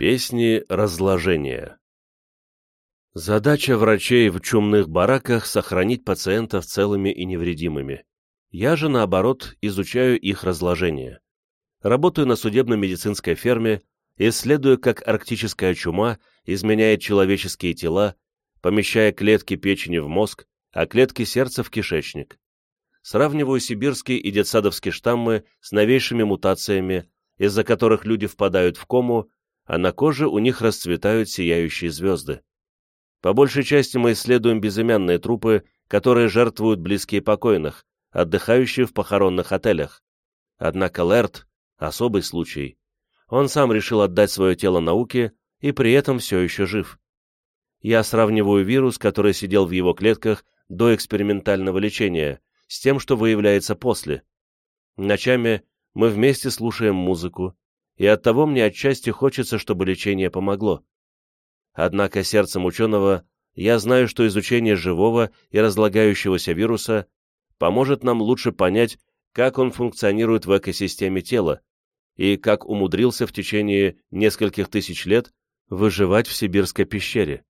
Песни разложения Задача врачей в чумных бараках – сохранить пациентов целыми и невредимыми. Я же, наоборот, изучаю их разложение. Работаю на судебно-медицинской ферме, исследую, как арктическая чума изменяет человеческие тела, помещая клетки печени в мозг, а клетки сердца в кишечник. Сравниваю сибирские и детсадовские штаммы с новейшими мутациями, из-за которых люди впадают в кому а на коже у них расцветают сияющие звезды. По большей части мы исследуем безымянные трупы, которые жертвуют близкие покойных, отдыхающие в похоронных отелях. Однако Лерт — особый случай. Он сам решил отдать свое тело науке и при этом все еще жив. Я сравниваю вирус, который сидел в его клетках до экспериментального лечения, с тем, что выявляется после. Ночами мы вместе слушаем музыку, и оттого мне отчасти хочется, чтобы лечение помогло. Однако сердцем ученого я знаю, что изучение живого и разлагающегося вируса поможет нам лучше понять, как он функционирует в экосистеме тела и как умудрился в течение нескольких тысяч лет выживать в сибирской пещере.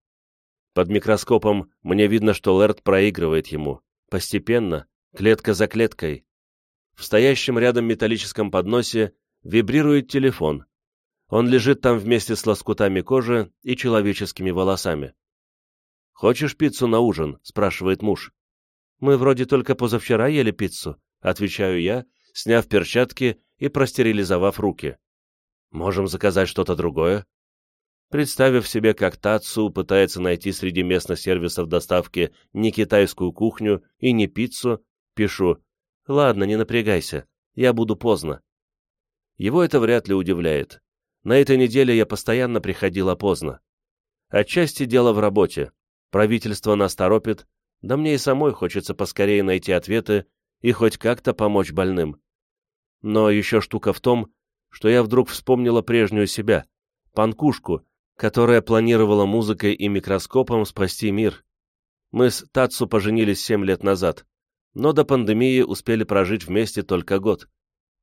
Под микроскопом мне видно, что Лерт проигрывает ему, постепенно, клетка за клеткой. В стоящем рядом металлическом подносе Вибрирует телефон. Он лежит там вместе с лоскутами кожи и человеческими волосами. «Хочешь пиццу на ужин?» — спрашивает муж. «Мы вроде только позавчера ели пиццу», — отвечаю я, сняв перчатки и простерилизовав руки. «Можем заказать что-то другое?» Представив себе, как Тацу пытается найти среди местных сервисов доставки не китайскую кухню и не пиццу, пишу «Ладно, не напрягайся, я буду поздно». Его это вряд ли удивляет. На этой неделе я постоянно приходила поздно. Отчасти дело в работе. Правительство нас торопит, да мне и самой хочется поскорее найти ответы и хоть как-то помочь больным. Но еще штука в том, что я вдруг вспомнила прежнюю себя, панкушку, которая планировала музыкой и микроскопом спасти мир. Мы с Тацу поженились семь лет назад, но до пандемии успели прожить вместе только год.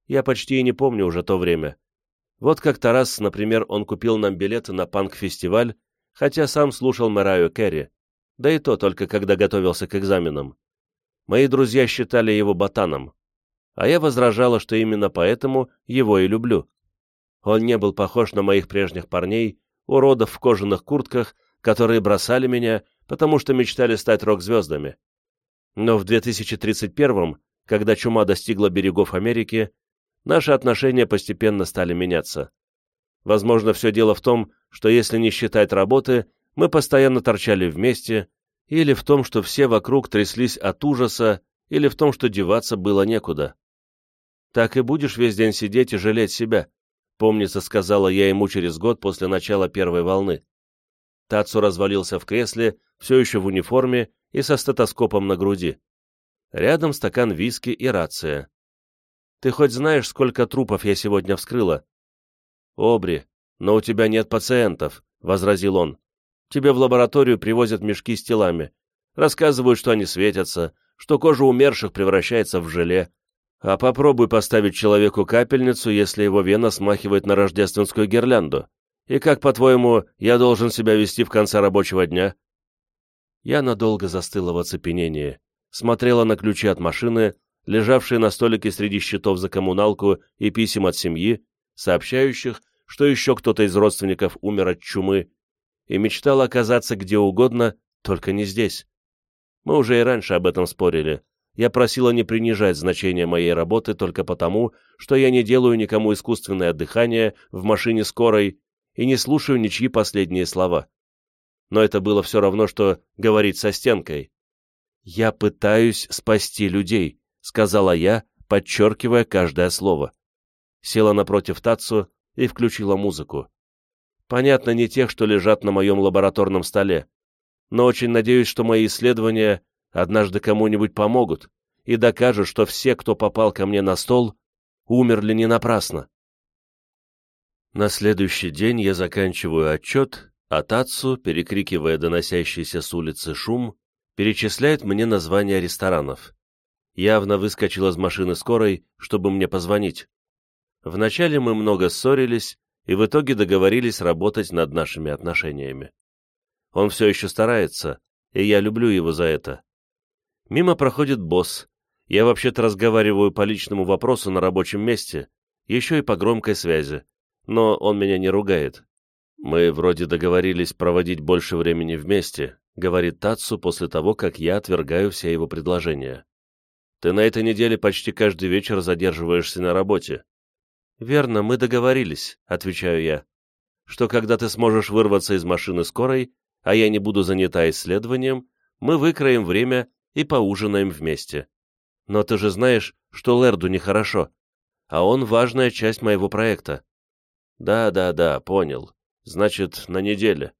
Я почти и не помню уже то время. Вот как-то раз, например, он купил нам билеты на панк-фестиваль, хотя сам слушал Мэрайю Керри, да и то только когда готовился к экзаменам. Мои друзья считали его ботаном, а я возражала, что именно поэтому его и люблю. Он не был похож на моих прежних парней, уродов в кожаных куртках, которые бросали меня, потому что мечтали стать рок-звездами. Но в 2031 когда чума достигла берегов Америки, наши отношения постепенно стали меняться. Возможно, все дело в том, что если не считать работы, мы постоянно торчали вместе, или в том, что все вокруг тряслись от ужаса, или в том, что деваться было некуда. «Так и будешь весь день сидеть и жалеть себя», — помнится, сказала я ему через год после начала первой волны. Тацу развалился в кресле, все еще в униформе и со стетоскопом на груди. Рядом стакан виски и рация. Ты хоть знаешь, сколько трупов я сегодня вскрыла?» «Обри, но у тебя нет пациентов», — возразил он. «Тебе в лабораторию привозят мешки с телами. Рассказывают, что они светятся, что кожа умерших превращается в желе. А попробуй поставить человеку капельницу, если его вена смахивает на рождественскую гирлянду. И как, по-твоему, я должен себя вести в конце рабочего дня?» Я надолго застыла в оцепенении, смотрела на ключи от машины, лежавшие на столике среди счетов за коммуналку и писем от семьи, сообщающих, что еще кто-то из родственников умер от чумы, и мечтал оказаться где угодно, только не здесь. Мы уже и раньше об этом спорили. Я просила не принижать значение моей работы только потому, что я не делаю никому искусственное дыхание в машине скорой и не слушаю ничьи последние слова. Но это было все равно, что говорить со стенкой. Я пытаюсь спасти людей, сказала я, подчеркивая каждое слово. Села напротив Тацу и включила музыку. Понятно, не тех, что лежат на моем лабораторном столе, но очень надеюсь, что мои исследования однажды кому-нибудь помогут и докажут, что все, кто попал ко мне на стол, умерли не напрасно. На следующий день я заканчиваю отчет, а Тацу, перекрикивая доносящийся с улицы шум, перечисляет мне названия ресторанов явно выскочил из машины скорой, чтобы мне позвонить. Вначале мы много ссорились, и в итоге договорились работать над нашими отношениями. Он все еще старается, и я люблю его за это. Мимо проходит босс. Я вообще-то разговариваю по личному вопросу на рабочем месте, еще и по громкой связи, но он меня не ругает. Мы вроде договорились проводить больше времени вместе, говорит Татсу после того, как я отвергаю все его предложения. Ты на этой неделе почти каждый вечер задерживаешься на работе. Верно, мы договорились, отвечаю я, что когда ты сможешь вырваться из машины скорой, а я не буду занята исследованием, мы выкроем время и поужинаем вместе. Но ты же знаешь, что Лерду нехорошо, а он важная часть моего проекта. Да, да, да, понял. Значит, на неделе.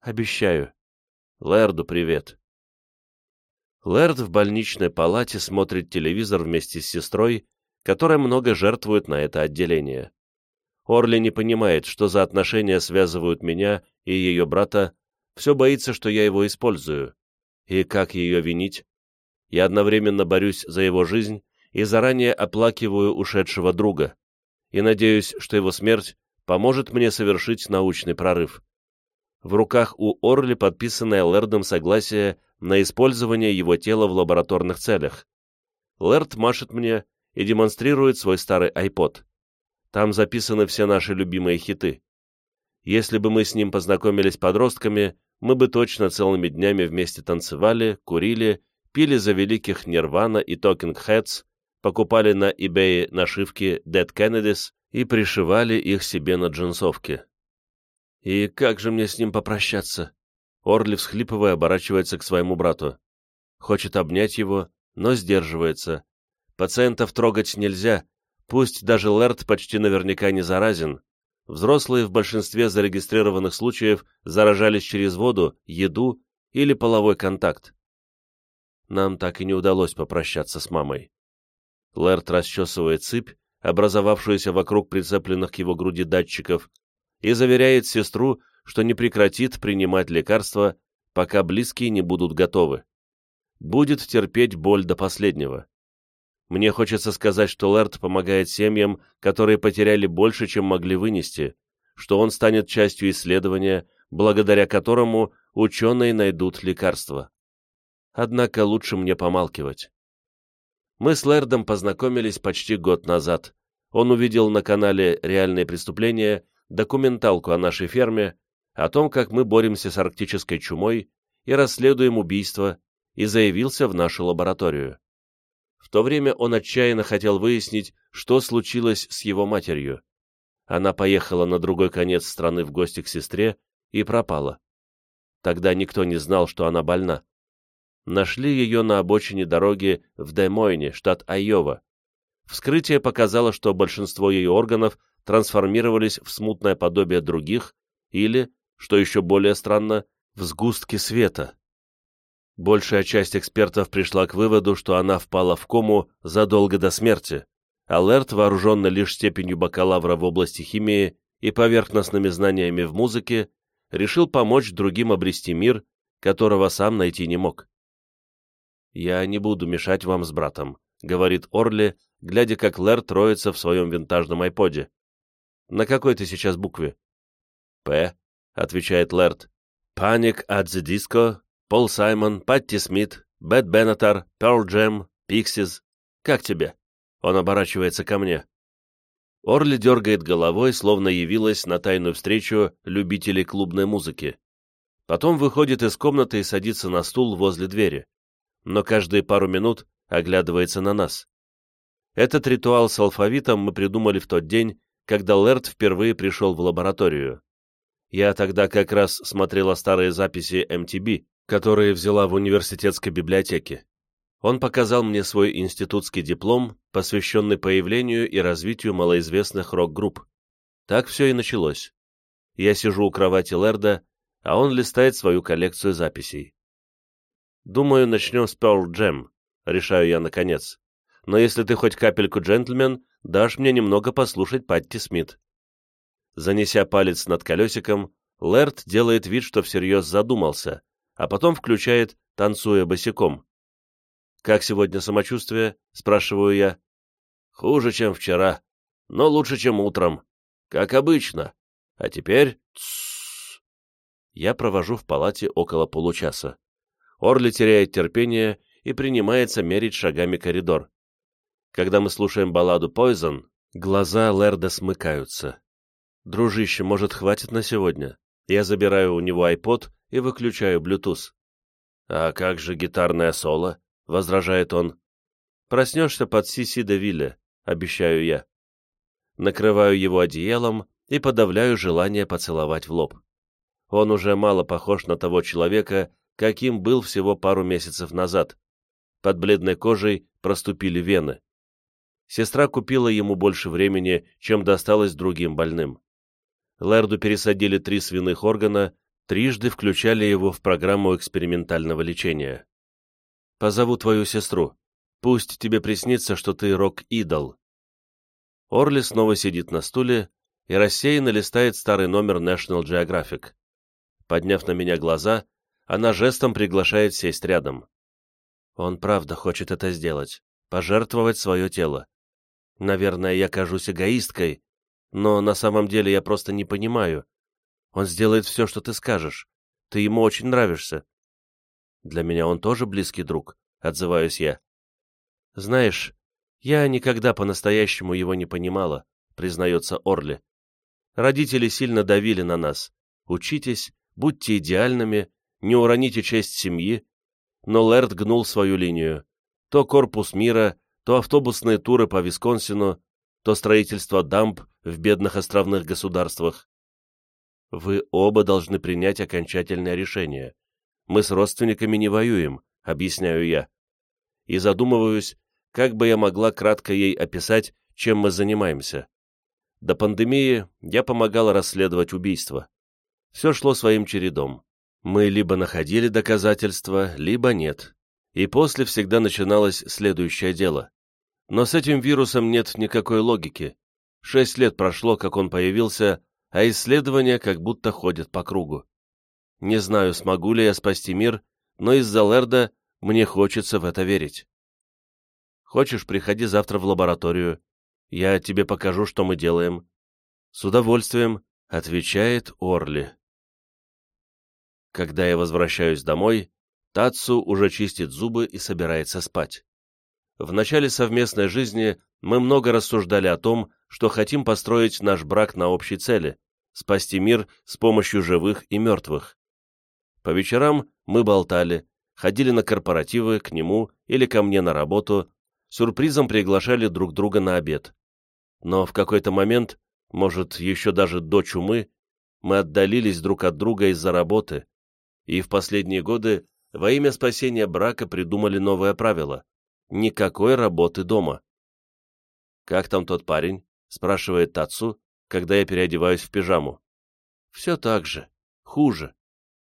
Обещаю. Лерду привет. Лэрд в больничной палате смотрит телевизор вместе с сестрой, которая много жертвует на это отделение. Орли не понимает, что за отношения связывают меня и ее брата, все боится, что я его использую. И как ее винить? Я одновременно борюсь за его жизнь и заранее оплакиваю ушедшего друга, и надеюсь, что его смерть поможет мне совершить научный прорыв. В руках у Орли подписанное Лэрдом согласие на использование его тела в лабораторных целях. Лэрд машет мне и демонстрирует свой старый iPod. Там записаны все наши любимые хиты. Если бы мы с ним познакомились подростками, мы бы точно целыми днями вместе танцевали, курили, пили за великих Нирвана и Talking Heads, покупали на eBay нашивки Dead Kennedys и пришивали их себе на джинсовки. И как же мне с ним попрощаться? Орли, всхлипывая, оборачивается к своему брату. Хочет обнять его, но сдерживается. Пациентов трогать нельзя, пусть даже Лерт почти наверняка не заразен. Взрослые в большинстве зарегистрированных случаев заражались через воду, еду или половой контакт. Нам так и не удалось попрощаться с мамой. Лерт расчесывает цыпь, образовавшуюся вокруг прицепленных к его груди датчиков, и заверяет сестру, что не прекратит принимать лекарства, пока близкие не будут готовы. Будет терпеть боль до последнего. Мне хочется сказать, что Лэрд помогает семьям, которые потеряли больше, чем могли вынести, что он станет частью исследования, благодаря которому ученые найдут лекарства. Однако лучше мне помалкивать. Мы с Лэрдом познакомились почти год назад. Он увидел на канале «Реальные преступления» документалку о нашей ферме, о том, как мы боремся с арктической чумой и расследуем убийства, и заявился в нашу лабораторию. В то время он отчаянно хотел выяснить, что случилось с его матерью. Она поехала на другой конец страны в гости к сестре и пропала. Тогда никто не знал, что она больна. Нашли ее на обочине дороги в Демойне, штат Айова. Вскрытие показало, что большинство ее органов трансформировались в смутное подобие других или, что еще более странно, в сгустки света. Большая часть экспертов пришла к выводу, что она впала в кому задолго до смерти, а Лерт, вооруженный лишь степенью бакалавра в области химии и поверхностными знаниями в музыке, решил помочь другим обрести мир, которого сам найти не мог. «Я не буду мешать вам с братом», — говорит Орли, глядя, как Лерт роется в своем винтажном айподе. «На какой ты сейчас букве?» «П», — отвечает Лерт. «Panic at the Disco», «Пол Саймон», «Патти Смит», «Пэт Бенатар», «Pearl Jam», «Pixies». «Как тебе?» Он оборачивается ко мне. Орли дергает головой, словно явилась на тайную встречу любителей клубной музыки. Потом выходит из комнаты и садится на стул возле двери. Но каждые пару минут оглядывается на нас. Этот ритуал с алфавитом мы придумали в тот день, когда Лерт впервые пришел в лабораторию. Я тогда как раз смотрела старые записи MTB, которые взяла в университетской библиотеке. Он показал мне свой институтский диплом, посвященный появлению и развитию малоизвестных рок-групп. Так все и началось. Я сижу у кровати Лерда, а он листает свою коллекцию записей. Думаю, начнем с Pearl Jam, решаю я наконец. Но если ты хоть капельку джентльмен, дашь мне немного послушать Патти Смит. Занеся палец над колесиком, Лэрд делает вид, что всерьез задумался, а потом включает «Танцуя босиком». «Как сегодня самочувствие?» — спрашиваю я. «Хуже, чем вчера, но лучше, чем утром. Как обычно», А теперь... Я провожу в палате около получаса. Орли теряет терпение и принимается мерить шагами коридор. Когда мы слушаем балладу Poison, глаза Лерда смыкаются. «Дружище, может, хватит на сегодня?» Я забираю у него iPod и выключаю Bluetooth. «А как же гитарное соло?» — возражает он. «Проснешься под Сиси де Вилле», — обещаю я. Накрываю его одеялом и подавляю желание поцеловать в лоб. Он уже мало похож на того человека, каким был всего пару месяцев назад. Под бледной кожей проступили вены. Сестра купила ему больше времени, чем досталось другим больным. Лерду пересадили три свиных органа, трижды включали его в программу экспериментального лечения. «Позову твою сестру. Пусть тебе приснится, что ты рок-идол». Орли снова сидит на стуле и рассеянно листает старый номер National Geographic. Подняв на меня глаза, она жестом приглашает сесть рядом. Он правда хочет это сделать, пожертвовать свое тело. Наверное, я кажусь эгоисткой, но на самом деле я просто не понимаю. Он сделает все, что ты скажешь. Ты ему очень нравишься. Для меня он тоже близкий друг, отзываюсь я. Знаешь, я никогда по-настоящему его не понимала, признается Орли. Родители сильно давили на нас. Учитесь, будьте идеальными, не уроните честь семьи. Но Лэрд гнул свою линию. То корпус мира, то автобусные туры по Висконсину, то строительство дамб в бедных островных государствах. Вы оба должны принять окончательное решение. Мы с родственниками не воюем, объясняю я. И задумываюсь, как бы я могла кратко ей описать, чем мы занимаемся. До пандемии я помогал расследовать убийства. Все шло своим чередом. Мы либо находили доказательства, либо нет. И после всегда начиналось следующее дело. Но с этим вирусом нет никакой логики. Шесть лет прошло, как он появился, а исследования как будто ходят по кругу. Не знаю, смогу ли я спасти мир, но из-за Лерда мне хочется в это верить. Хочешь, приходи завтра в лабораторию. Я тебе покажу, что мы делаем. С удовольствием, отвечает Орли. Когда я возвращаюсь домой, Тацу уже чистит зубы и собирается спать. В начале совместной жизни мы много рассуждали о том, что хотим построить наш брак на общей цели – спасти мир с помощью живых и мертвых. По вечерам мы болтали, ходили на корпоративы к нему или ко мне на работу, сюрпризом приглашали друг друга на обед. Но в какой-то момент, может, еще даже до чумы, мы отдалились друг от друга из-за работы, и в последние годы во имя спасения брака придумали новое правило Никакой работы дома. «Как там тот парень?» — спрашивает Тацу, когда я переодеваюсь в пижаму. «Все так же. Хуже.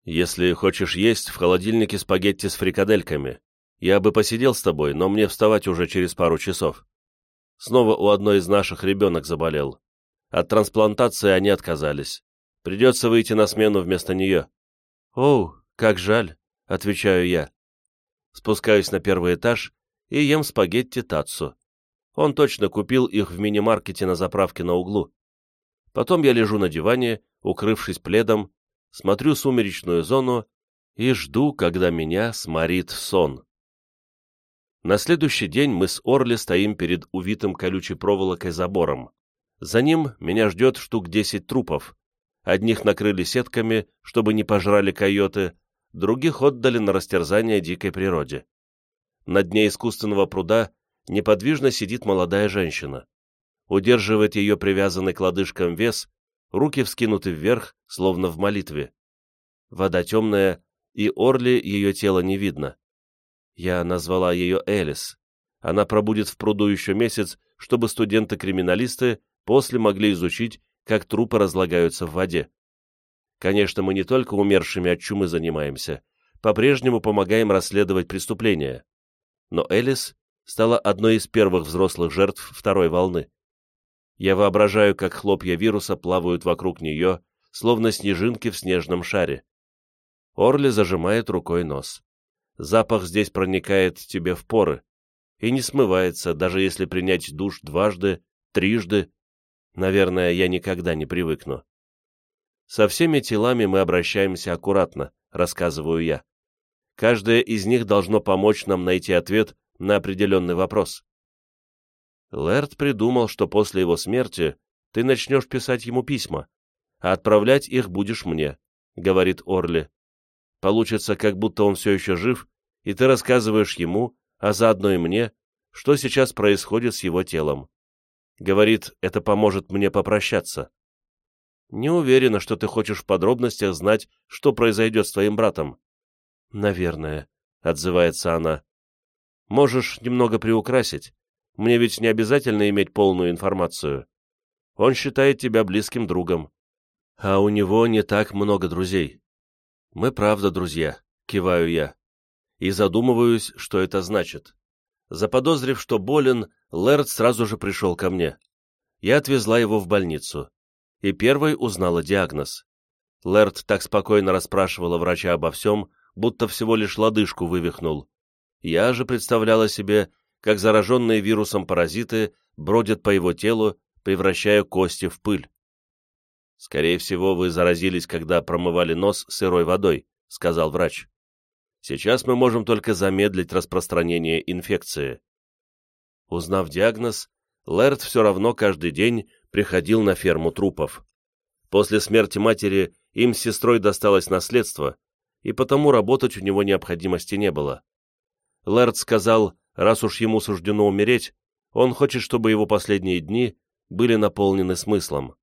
Если хочешь есть, в холодильнике спагетти с фрикадельками. Я бы посидел с тобой, но мне вставать уже через пару часов. Снова у одной из наших ребенок заболел. От трансплантации они отказались. Придется выйти на смену вместо нее». «Оу, как жаль», — отвечаю я. Спускаюсь на первый этаж и ем спагетти Татсу. Он точно купил их в мини-маркете на заправке на углу. Потом я лежу на диване, укрывшись пледом, смотрю сумеречную зону и жду, когда меня сморит сон. На следующий день мы с Орли стоим перед увитым колючей проволокой забором. За ним меня ждет штук десять трупов. Одних накрыли сетками, чтобы не пожрали койоты, других отдали на растерзание дикой природе. На дне искусственного пруда неподвижно сидит молодая женщина. Удерживает ее привязанный к лодыжкам вес, руки вскинуты вверх, словно в молитве. Вода темная, и Орли ее тело не видно. Я назвала ее Элис. Она пробудет в пруду еще месяц, чтобы студенты-криминалисты после могли изучить, как трупы разлагаются в воде. Конечно, мы не только умершими от чумы занимаемся, по-прежнему помогаем расследовать преступления но Элис стала одной из первых взрослых жертв второй волны. Я воображаю, как хлопья вируса плавают вокруг нее, словно снежинки в снежном шаре. Орли зажимает рукой нос. Запах здесь проникает тебе в поры и не смывается, даже если принять душ дважды, трижды. Наверное, я никогда не привыкну. Со всеми телами мы обращаемся аккуратно, рассказываю я. Каждое из них должно помочь нам найти ответ на определенный вопрос. Лэрд придумал, что после его смерти ты начнешь писать ему письма, а отправлять их будешь мне, — говорит Орли. Получится, как будто он все еще жив, и ты рассказываешь ему, а заодно и мне, что сейчас происходит с его телом. Говорит, это поможет мне попрощаться. Не уверена, что ты хочешь в подробностях знать, что произойдет с твоим братом. Наверное, — отзывается она. Можешь немного приукрасить. Мне ведь не обязательно иметь полную информацию. Он считает тебя близким другом. А у него не так много друзей. Мы правда друзья, киваю я. И задумываюсь, что это значит. Заподозрив, что болен, Лэрд сразу же пришел ко мне. Я отвезла его в больницу. И первой узнала диагноз. Лэрд так спокойно расспрашивала врача обо всем, будто всего лишь лодыжку вывихнул. Я же представляла себе, как зараженные вирусом паразиты бродят по его телу, превращая кости в пыль. «Скорее всего, вы заразились, когда промывали нос сырой водой», — сказал врач. «Сейчас мы можем только замедлить распространение инфекции». Узнав диагноз, Лэрд все равно каждый день приходил на ферму трупов. После смерти матери им с сестрой досталось наследство, и потому работать у него необходимости не было. Лэрд сказал, раз уж ему суждено умереть, он хочет, чтобы его последние дни были наполнены смыслом.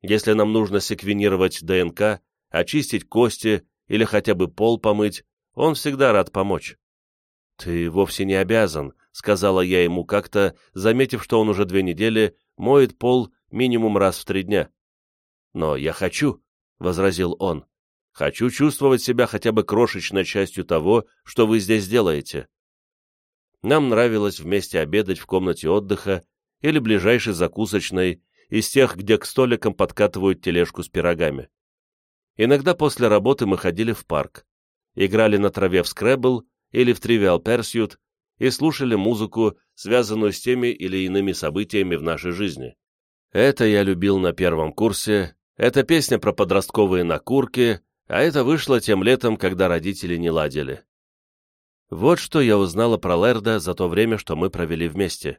Если нам нужно секвенировать ДНК, очистить кости или хотя бы пол помыть, он всегда рад помочь. «Ты вовсе не обязан», — сказала я ему как-то, заметив, что он уже две недели моет пол минимум раз в три дня. «Но я хочу», — возразил он. «Хочу чувствовать себя хотя бы крошечной частью того, что вы здесь делаете». Нам нравилось вместе обедать в комнате отдыха или ближайшей закусочной, из тех, где к столикам подкатывают тележку с пирогами. Иногда после работы мы ходили в парк, играли на траве в скребл или в Trivial Pursuit и слушали музыку, связанную с теми или иными событиями в нашей жизни. Это я любил на первом курсе, это песня про подростковые накурки, а это вышло тем летом, когда родители не ладили. Вот что я узнала про Лерда за то время, что мы провели вместе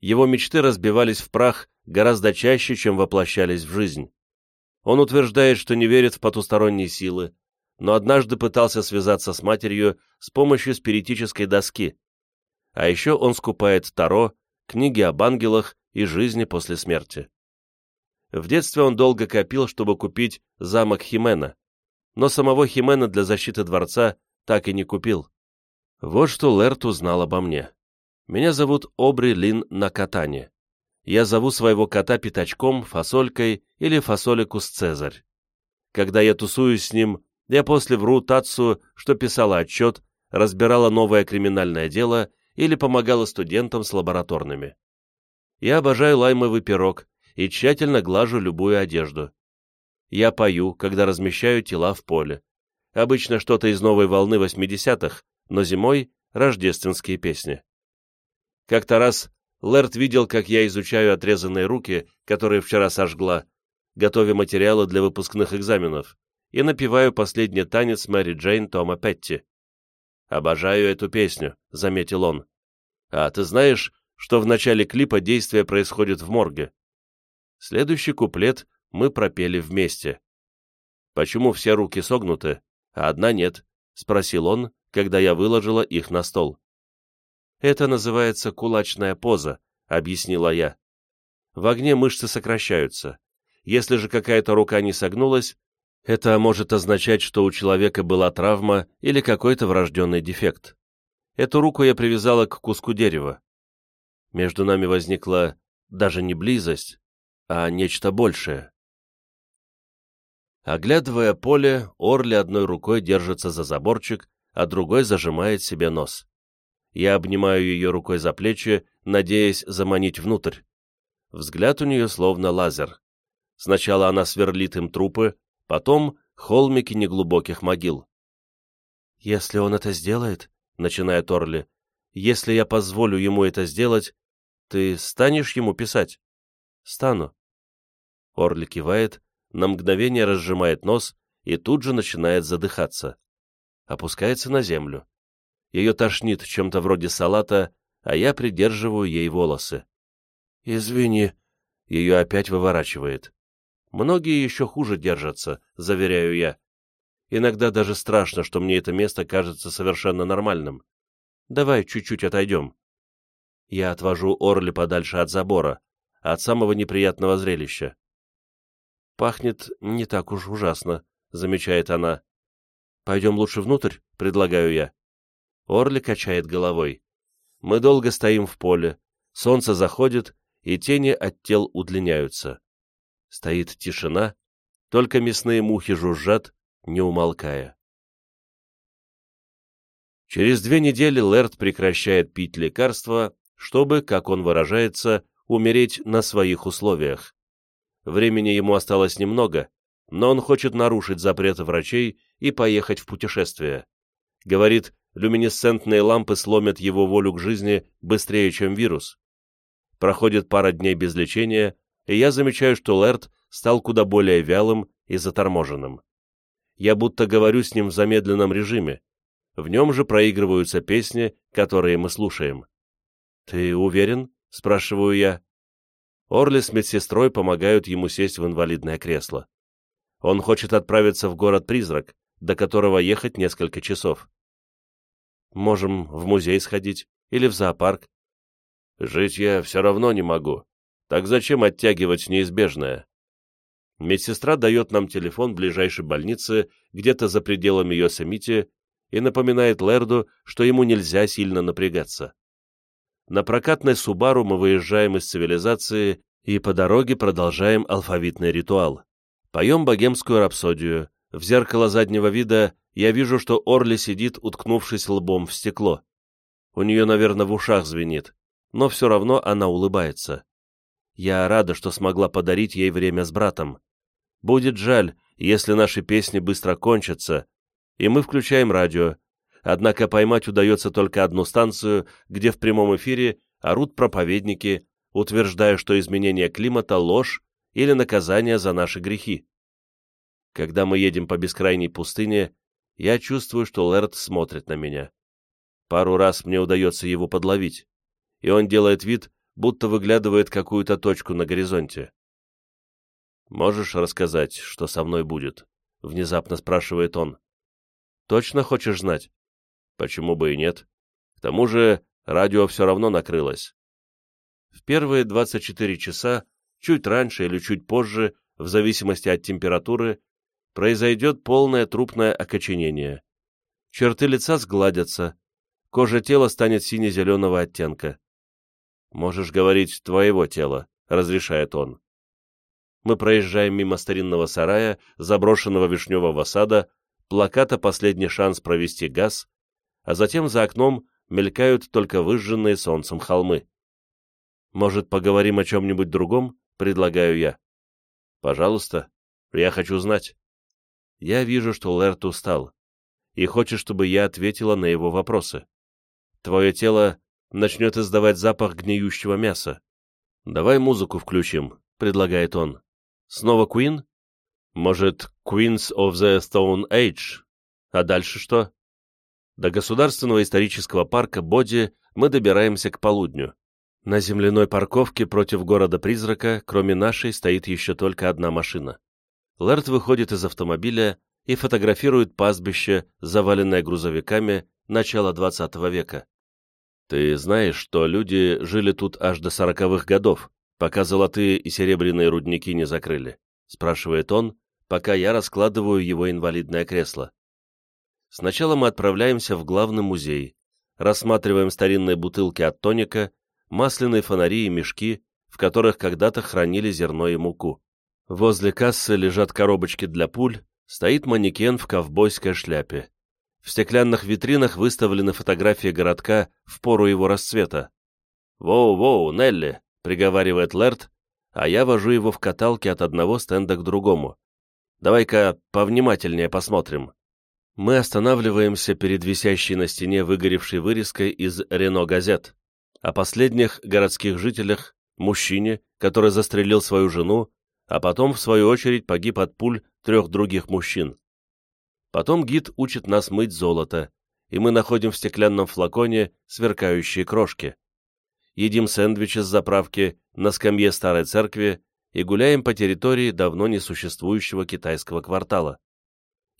его мечты разбивались в прах гораздо чаще, чем воплощались в жизнь. Он утверждает, что не верит в потусторонние силы, но однажды пытался связаться с матерью с помощью спиритической доски. А еще он скупает Таро, книги об ангелах и жизни после смерти. В детстве он долго копил, чтобы купить замок Химена, но самого Химена для защиты дворца так и не купил. Вот что Лерт узнал обо мне. Меня зовут Обри Лин Накатани. Я зову своего кота пятачком, фасолькой или фасоликус Цезарь. Когда я тусуюсь с ним, я после вру Тацу, что писала отчет, разбирала новое криминальное дело или помогала студентам с лабораторными. Я обожаю лаймовый пирог и тщательно глажу любую одежду. Я пою, когда размещаю тела в поле. Обычно что-то из новой волны 80-х, но зимой — рождественские песни. Как-то раз Лэрд видел, как я изучаю отрезанные руки, которые вчера сожгла, готовя материалы для выпускных экзаменов, и напеваю последний танец Мэри Джейн Тома Петти. «Обожаю эту песню», — заметил он. «А ты знаешь, что в начале клипа действие происходит в морге?» Следующий куплет мы пропели вместе. «Почему все руки согнуты, а одна нет?» — спросил он, когда я выложила их на стол. «Это называется кулачная поза», — объяснила я. В огне мышцы сокращаются. Если же какая-то рука не согнулась, это может означать, что у человека была травма или какой-то врожденный дефект. Эту руку я привязала к куску дерева. Между нами возникла даже не близость, а нечто большее. Оглядывая поле, Орли одной рукой держится за заборчик, а другой зажимает себе нос. Я обнимаю ее рукой за плечи, надеясь заманить внутрь. Взгляд у нее словно лазер. Сначала она сверлит им трупы, потом холмики неглубоких могил. «Если он это сделает, — начинает Орли, — если я позволю ему это сделать, ты станешь ему писать?» «Стану». Орли кивает, на мгновение разжимает нос и тут же начинает задыхаться. Опускается на землю. Ее тошнит чем-то вроде салата, а я придерживаю ей волосы. «Извини», — ее опять выворачивает. Многие еще хуже держатся, заверяю я. Иногда даже страшно, что мне это место кажется совершенно нормальным. Давай чуть-чуть отойдем. Я отвожу Орли подальше от забора, от самого неприятного зрелища. «Пахнет не так уж ужасно», — замечает она. «Пойдем лучше внутрь», — предлагаю я. Орли качает головой. Мы долго стоим в поле, солнце заходит, и тени от тел удлиняются. Стоит тишина, только мясные мухи жужжат, не умолкая. Через две недели Лэрд прекращает пить лекарства, чтобы, как он выражается, умереть на своих условиях. Времени ему осталось немного, но он хочет нарушить запреты врачей и поехать в путешествие. Говорит, люминесцентные лампы сломят его волю к жизни быстрее, чем вирус. Проходит пара дней без лечения, и я замечаю, что Лэрд стал куда более вялым и заторможенным. Я будто говорю с ним в замедленном режиме. В нем же проигрываются песни, которые мы слушаем. «Ты уверен?» — спрашиваю я. Орли с медсестрой помогают ему сесть в инвалидное кресло. Он хочет отправиться в город-призрак, до которого ехать несколько часов. Можем в музей сходить или в зоопарк. Жить я все равно не могу. Так зачем оттягивать неизбежное? Медсестра дает нам телефон ближайшей больницы, где-то за пределами Йосемити, и напоминает Лерду, что ему нельзя сильно напрягаться. На прокатной Субару мы выезжаем из цивилизации и по дороге продолжаем алфавитный ритуал. Поем богемскую рапсодию. В зеркало заднего вида я вижу, что Орли сидит, уткнувшись лбом в стекло. У нее, наверное, в ушах звенит, но все равно она улыбается. Я рада, что смогла подарить ей время с братом. Будет жаль, если наши песни быстро кончатся, и мы включаем радио, однако поймать удается только одну станцию, где в прямом эфире орут проповедники, утверждая, что изменение климата – ложь или наказание за наши грехи. Когда мы едем по бескрайней пустыне, я чувствую, что Лэрд смотрит на меня. Пару раз мне удается его подловить, и он делает вид, будто выглядывает какую-то точку на горизонте. «Можешь рассказать, что со мной будет?» — внезапно спрашивает он. «Точно хочешь знать?» Почему бы и нет? К тому же радио все равно накрылось. В первые 24 часа, чуть раньше или чуть позже, в зависимости от температуры, произойдет полное трупное окоченение. Черты лица сгладятся, кожа тела станет сине-зеленого оттенка. «Можешь говорить твоего тела», — разрешает он. Мы проезжаем мимо старинного сарая, заброшенного вишневого сада, плаката «Последний шанс провести газ», а затем за окном мелькают только выжженные солнцем холмы. «Может, поговорим о чем-нибудь другом?» — предлагаю я. «Пожалуйста, я хочу знать». Я вижу, что Лэрт устал и хочет, чтобы я ответила на его вопросы. Твое тело начнет издавать запах гниющего мяса. «Давай музыку включим», — предлагает он. «Снова Queen? Может, Queens of the Stone Age? А дальше что?» До Государственного исторического парка Боди мы добираемся к полудню. На земляной парковке против города-призрака, кроме нашей, стоит еще только одна машина. Лэрд выходит из автомобиля и фотографирует пастбище, заваленное грузовиками начала XX века. Ты знаешь, что люди жили тут аж до сороковых годов, пока золотые и серебряные рудники не закрыли? Спрашивает он, пока я раскладываю его инвалидное кресло. Сначала мы отправляемся в главный музей, рассматриваем старинные бутылки от тоника, масляные фонари и мешки, в которых когда-то хранили зерно и муку. Возле кассы лежат коробочки для пуль, стоит манекен в ковбойской шляпе. В стеклянных витринах выставлены фотографии городка в пору его расцвета. «Воу-воу, Нелли!» — приговаривает Лерт, а я вожу его в каталке от одного стенда к другому. «Давай-ка повнимательнее посмотрим» мы останавливаемся перед висящей на стене выгоревшей вырезкой из «Рено Газет» о последних городских жителях, мужчине, который застрелил свою жену, а потом, в свою очередь, погиб от пуль трех других мужчин. Потом гид учит нас мыть золото, и мы находим в стеклянном флаконе сверкающие крошки. Едим сэндвичи с заправки на скамье старой церкви и гуляем по территории давно несуществующего китайского квартала.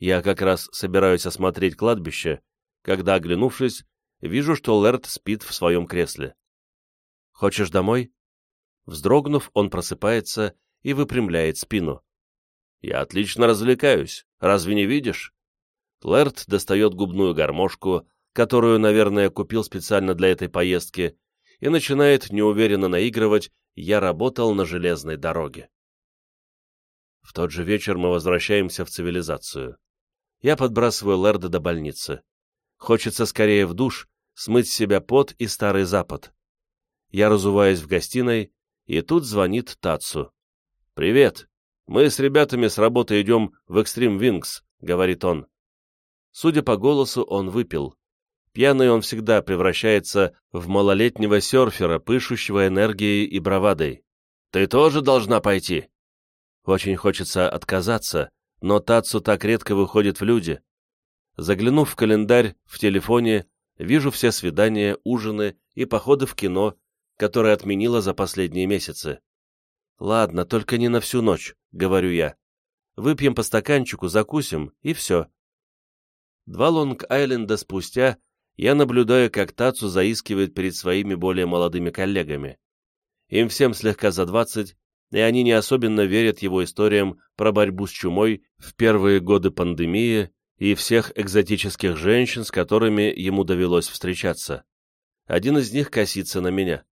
Я как раз собираюсь осмотреть кладбище, когда, оглянувшись, вижу, что Лерт спит в своем кресле. «Хочешь домой?» Вздрогнув, он просыпается и выпрямляет спину. «Я отлично развлекаюсь, разве не видишь?» Лерт достает губную гармошку, которую, наверное, купил специально для этой поездки, и начинает неуверенно наигрывать «Я работал на железной дороге». В тот же вечер мы возвращаемся в цивилизацию. Я подбрасываю Лерда до больницы. Хочется скорее в душ, смыть с себя пот и старый запад. Я разуваюсь в гостиной, и тут звонит Тацу. «Привет. Мы с ребятами с работы идем в Экстрим Винкс», — говорит он. Судя по голосу, он выпил. Пьяный он всегда превращается в малолетнего серфера, пышущего энергией и бравадой. «Ты тоже должна пойти?» Очень хочется отказаться, но Тацу так редко выходит в люди. Заглянув в календарь в телефоне, вижу все свидания, ужины и походы в кино, которые отменила за последние месяцы. «Ладно, только не на всю ночь», — говорю я. «Выпьем по стаканчику, закусим, и все». Два Лонг-Айленда спустя я наблюдаю, как Тацу заискивает перед своими более молодыми коллегами. Им всем слегка за двадцать, и они не особенно верят его историям про борьбу с чумой в первые годы пандемии и всех экзотических женщин, с которыми ему довелось встречаться. Один из них косится на меня.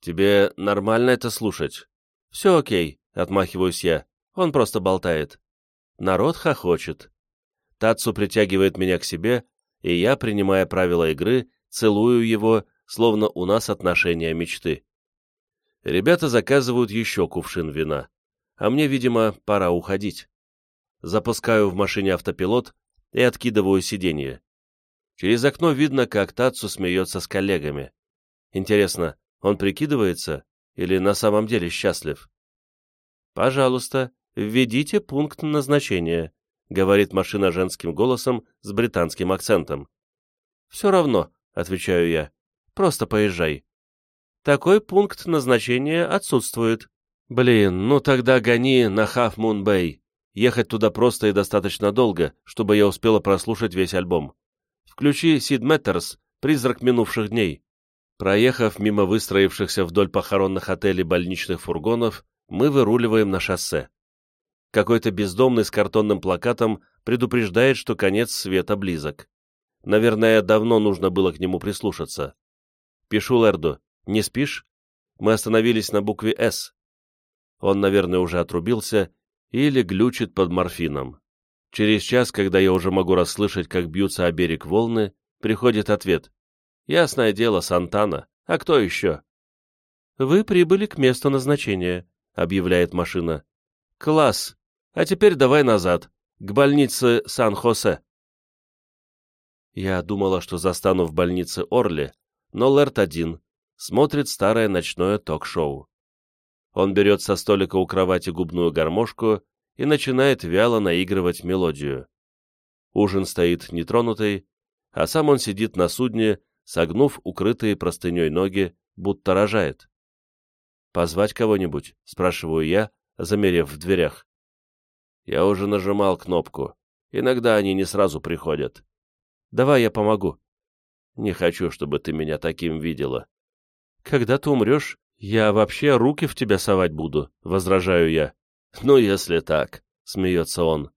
«Тебе нормально это слушать?» «Все окей», — отмахиваюсь я. «Он просто болтает». Народ хохочет. Тацу притягивает меня к себе, и я, принимая правила игры, целую его, словно у нас отношения мечты. Ребята заказывают еще кувшин вина, а мне, видимо, пора уходить. Запускаю в машине автопилот и откидываю сиденье. Через окно видно, как Тацу смеется с коллегами. Интересно, он прикидывается или на самом деле счастлив? «Пожалуйста, введите пункт назначения», говорит машина женским голосом с британским акцентом. «Все равно», — отвечаю я, — «просто поезжай». «Такой пункт назначения отсутствует». «Блин, ну тогда гони на Half Moon. Ехать туда просто и достаточно долго, чтобы я успела прослушать весь альбом. Включи Sid Matters, «Призрак минувших дней». Проехав мимо выстроившихся вдоль похоронных отелей больничных фургонов, мы выруливаем на шоссе. Какой-то бездомный с картонным плакатом предупреждает, что конец света близок. Наверное, давно нужно было к нему прислушаться. Пишу Лерду. «Не спишь?» Мы остановились на букве «С». Он, наверное, уже отрубился или глючит под морфином. Через час, когда я уже могу расслышать, как бьются о берег волны, приходит ответ. «Ясное дело, Сантана. А кто еще?» «Вы прибыли к месту назначения», — объявляет машина. «Класс! А теперь давай назад, к больнице Сан-Хосе. Я думала, что застану в больнице Орли, но Лерт один, смотрит старое ночное ток-шоу. Он берет со столика у кровати губную гармошку и начинает вяло наигрывать мелодию. Ужин стоит нетронутый, а сам он сидит на судне, согнув укрытые простыней ноги, будто рожает. «Позвать кого-нибудь?» — спрашиваю я, замерев в дверях. Я уже нажимал кнопку. Иногда они не сразу приходят. Давай я помогу. Не хочу, чтобы ты меня таким видела. Когда ты умрешь, я вообще руки в тебя совать буду, возражаю я. Ну, если так, смеется он.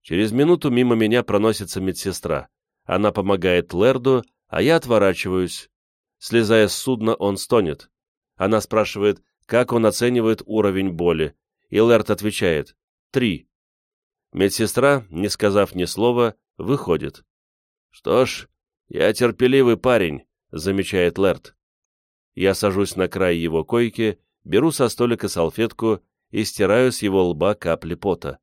Через минуту мимо меня проносится медсестра. Она помогает Лерду, а я отворачиваюсь. Слезая с судна, он стонет. Она спрашивает, как он оценивает уровень боли, и Лерд отвечает Три. Медсестра, не сказав ни слова, выходит. «Что ж, я терпеливый парень», — замечает Лерт. Я сажусь на край его койки, беру со столика салфетку и стираю с его лба капли пота.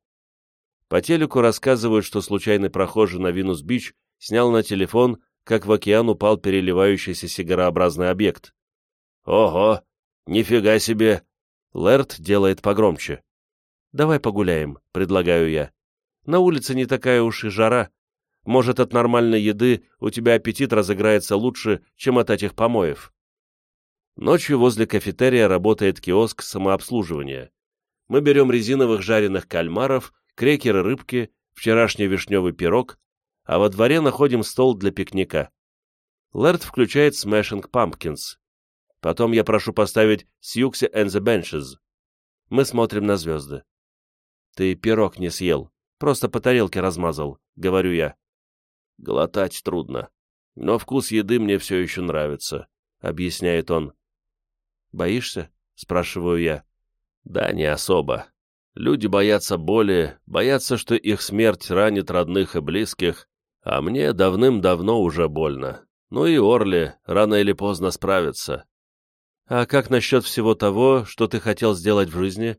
По телеку рассказывают, что случайный прохожий на Винус-Бич снял на телефон, как в океан упал переливающийся сигарообразный объект. «Ого! Нифига себе!» Лерт делает погромче. «Давай погуляем», — предлагаю я. «На улице не такая уж и жара. Может, от нормальной еды у тебя аппетит разыграется лучше, чем от этих помоев». Ночью возле кафетерия работает киоск самообслуживания. Мы берем резиновых жареных кальмаров, крекеры рыбки, вчерашний вишневый пирог, а во дворе находим стол для пикника. Лэрд включает Smashing Pumpkins. Потом я прошу поставить Сьюкси and the Benches. Мы смотрим на звезды. Ты пирог не съел, просто по тарелке размазал, говорю я. Глотать трудно, но вкус еды мне все еще нравится, объясняет он. Боишься? спрашиваю я. Да, не особо. Люди боятся боли, боятся, что их смерть ранит родных и близких, а мне давным-давно уже больно. Ну и Орли рано или поздно справится. А как насчет всего того, что ты хотел сделать в жизни?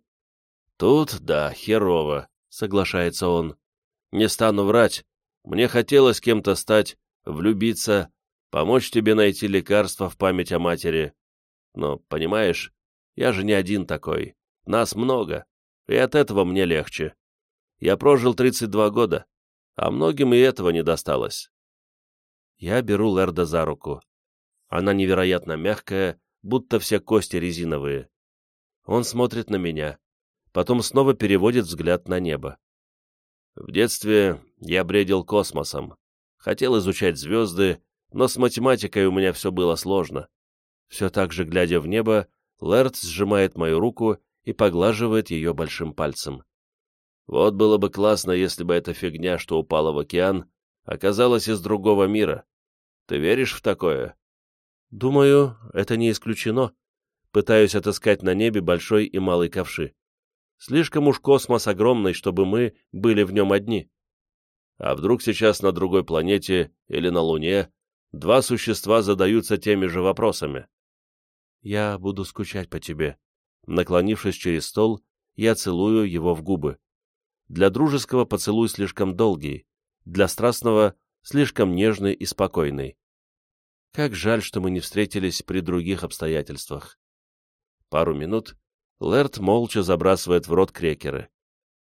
Тут, да, херово, соглашается он. Не стану врать. Мне хотелось кем-то стать, влюбиться, помочь тебе найти лекарство в память о матери. Но, понимаешь, я же не один такой. Нас много, и от этого мне легче. Я прожил 32 года, а многим и этого не досталось. Я беру Лерда за руку. Она невероятно мягкая, будто все кости резиновые. Он смотрит на меня, потом снова переводит взгляд на небо. В детстве я бредил космосом. Хотел изучать звезды, но с математикой у меня все было сложно. Все так же, глядя в небо, Лэрд сжимает мою руку и поглаживает ее большим пальцем. Вот было бы классно, если бы эта фигня, что упала в океан, оказалась из другого мира. Ты веришь в такое? Думаю, это не исключено. Пытаюсь отыскать на небе большой и малый ковши. Слишком уж космос огромный, чтобы мы были в нем одни. А вдруг сейчас на другой планете или на Луне два существа задаются теми же вопросами? Я буду скучать по тебе. Наклонившись через стол, я целую его в губы. Для дружеского поцелуй слишком долгий, для страстного слишком нежный и спокойный. Как жаль, что мы не встретились при других обстоятельствах. Пару минут Лэрт молча забрасывает в рот крекеры.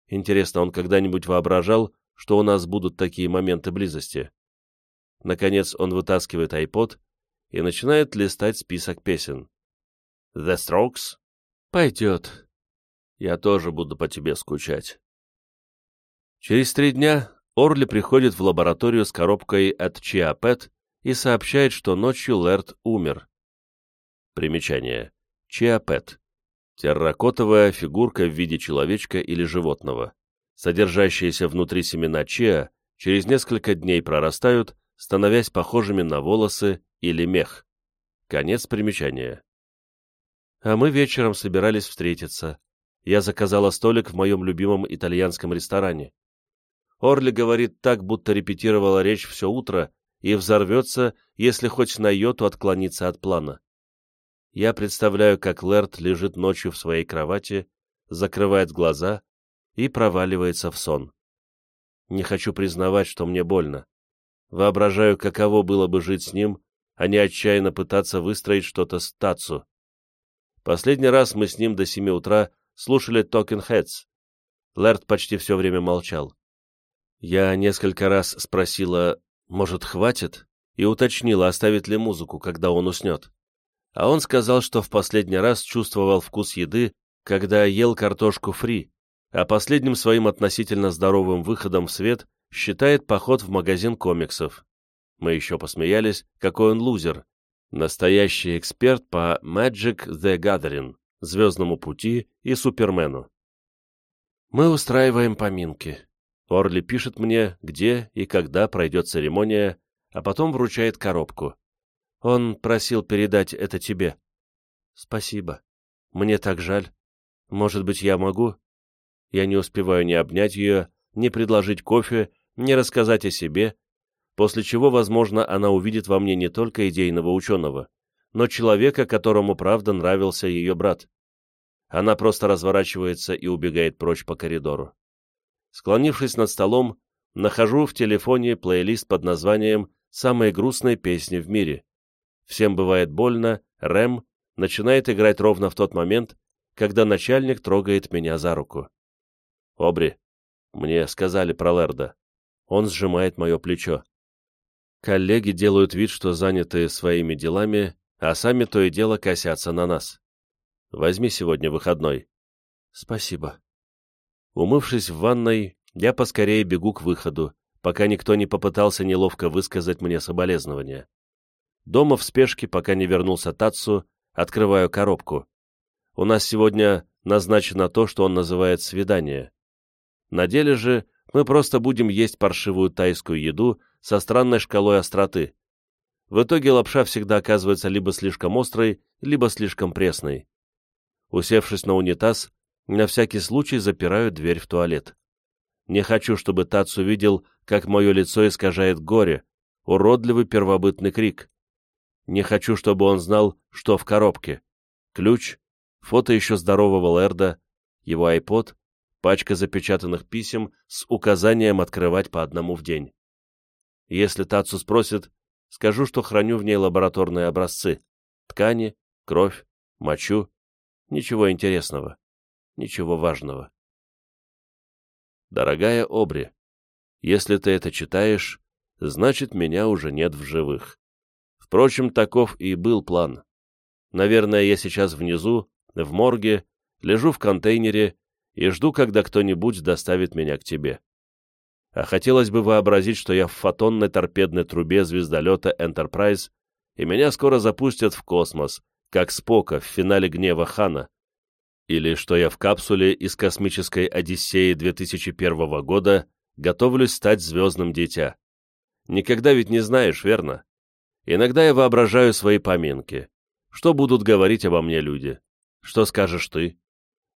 Интересно, он когда-нибудь воображал, что у нас будут такие моменты близости? Наконец он вытаскивает айпод и начинает листать список песен. «The Strokes?» «Пойдет. Я тоже буду по тебе скучать». Через три дня Орли приходит в лабораторию с коробкой от Чиапет и сообщает, что ночью Лэрд умер. Примечание. Чиапет. Терракотовая фигурка в виде человечка или животного. Содержащиеся внутри семена чиа через несколько дней прорастают, становясь похожими на волосы или мех. Конец примечания. А мы вечером собирались встретиться. Я заказала столик в моем любимом итальянском ресторане. Орли говорит так, будто репетировала речь все утро и взорвется, если хоть на йоту отклониться от плана. Я представляю, как Лэрт лежит ночью в своей кровати, закрывает глаза и проваливается в сон. Не хочу признавать, что мне больно. Воображаю, каково было бы жить с ним, а не отчаянно пытаться выстроить что-то с Тацу. Последний раз мы с ним до семи утра слушали Talking Heads. Лэрт почти все время молчал. Я несколько раз спросила, может, хватит, и уточнила, оставит ли музыку, когда он уснет. А он сказал, что в последний раз чувствовал вкус еды, когда ел картошку фри, а последним своим относительно здоровым выходом в свет считает поход в магазин комиксов. Мы еще посмеялись, какой он лузер, Настоящий эксперт по Magic the Gathering, Звездному пути и Супермену. Мы устраиваем поминки. Орли пишет мне, где и когда пройдет церемония, а потом вручает коробку. Он просил передать это тебе. Спасибо. Мне так жаль. Может быть, я могу? Я не успеваю ни обнять ее, ни предложить кофе, ни рассказать о себе, после чего, возможно, она увидит во мне не только идейного ученого, но человека, которому правда нравился ее брат. Она просто разворачивается и убегает прочь по коридору. Склонившись над столом, нахожу в телефоне плейлист под названием «Самые грустные песни в мире». Всем бывает больно, Рэм начинает играть ровно в тот момент, когда начальник трогает меня за руку. Обри, мне сказали про Лерда. Он сжимает мое плечо. Коллеги делают вид, что заняты своими делами, а сами то и дело косятся на нас. Возьми сегодня выходной. Спасибо. Умывшись в ванной, я поскорее бегу к выходу, пока никто не попытался неловко высказать мне соболезнования. Дома в спешке, пока не вернулся Татсу, открываю коробку. У нас сегодня назначено то, что он называет свидание. На деле же мы просто будем есть паршивую тайскую еду со странной шкалой остроты. В итоге лапша всегда оказывается либо слишком острой, либо слишком пресной. Усевшись на унитаз, на всякий случай запираю дверь в туалет. Не хочу, чтобы Тац увидел, как мое лицо искажает горе, уродливый первобытный крик. Не хочу, чтобы он знал, что в коробке. Ключ, фото еще здорового Лерда, его айпод пачка запечатанных писем с указанием открывать по одному в день. Если Тацу спросит, скажу, что храню в ней лабораторные образцы, ткани, кровь, мочу. Ничего интересного, ничего важного. Дорогая Обри, если ты это читаешь, значит, меня уже нет в живых. Впрочем, таков и был план. Наверное, я сейчас внизу, в морге, лежу в контейнере и жду, когда кто-нибудь доставит меня к тебе. А хотелось бы вообразить, что я в фотонной торпедной трубе звездолета Enterprise, и меня скоро запустят в космос, как Спока в финале «Гнева Хана», или что я в капсуле из космической Одиссеи 2001 года готовлюсь стать звездным дитя. Никогда ведь не знаешь, верно? Иногда я воображаю свои поминки. Что будут говорить обо мне люди? Что скажешь ты?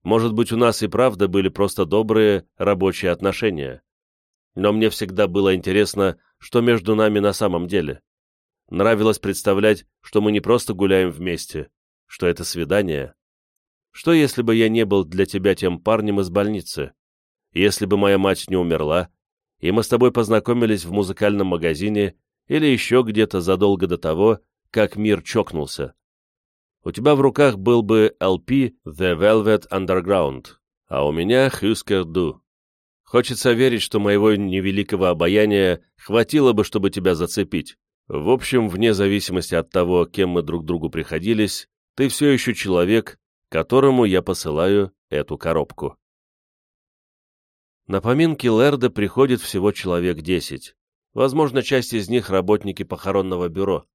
Может быть, у нас и правда были просто добрые рабочие отношения. Но мне всегда было интересно, что между нами на самом деле. Нравилось представлять, что мы не просто гуляем вместе, что это свидание. Что если бы я не был для тебя тем парнем из больницы? Если бы моя мать не умерла, и мы с тобой познакомились в музыкальном магазине или еще где-то задолго до того, как мир чокнулся у тебя в руках был бы LP The Velvet Underground, а у меня Husker Du. Хочется верить, что моего невеликого обаяния хватило бы, чтобы тебя зацепить. В общем, вне зависимости от того, кем мы друг другу приходились, ты все еще человек, которому я посылаю эту коробку. На поминки Лерда приходит всего человек десять. Возможно, часть из них работники похоронного бюро.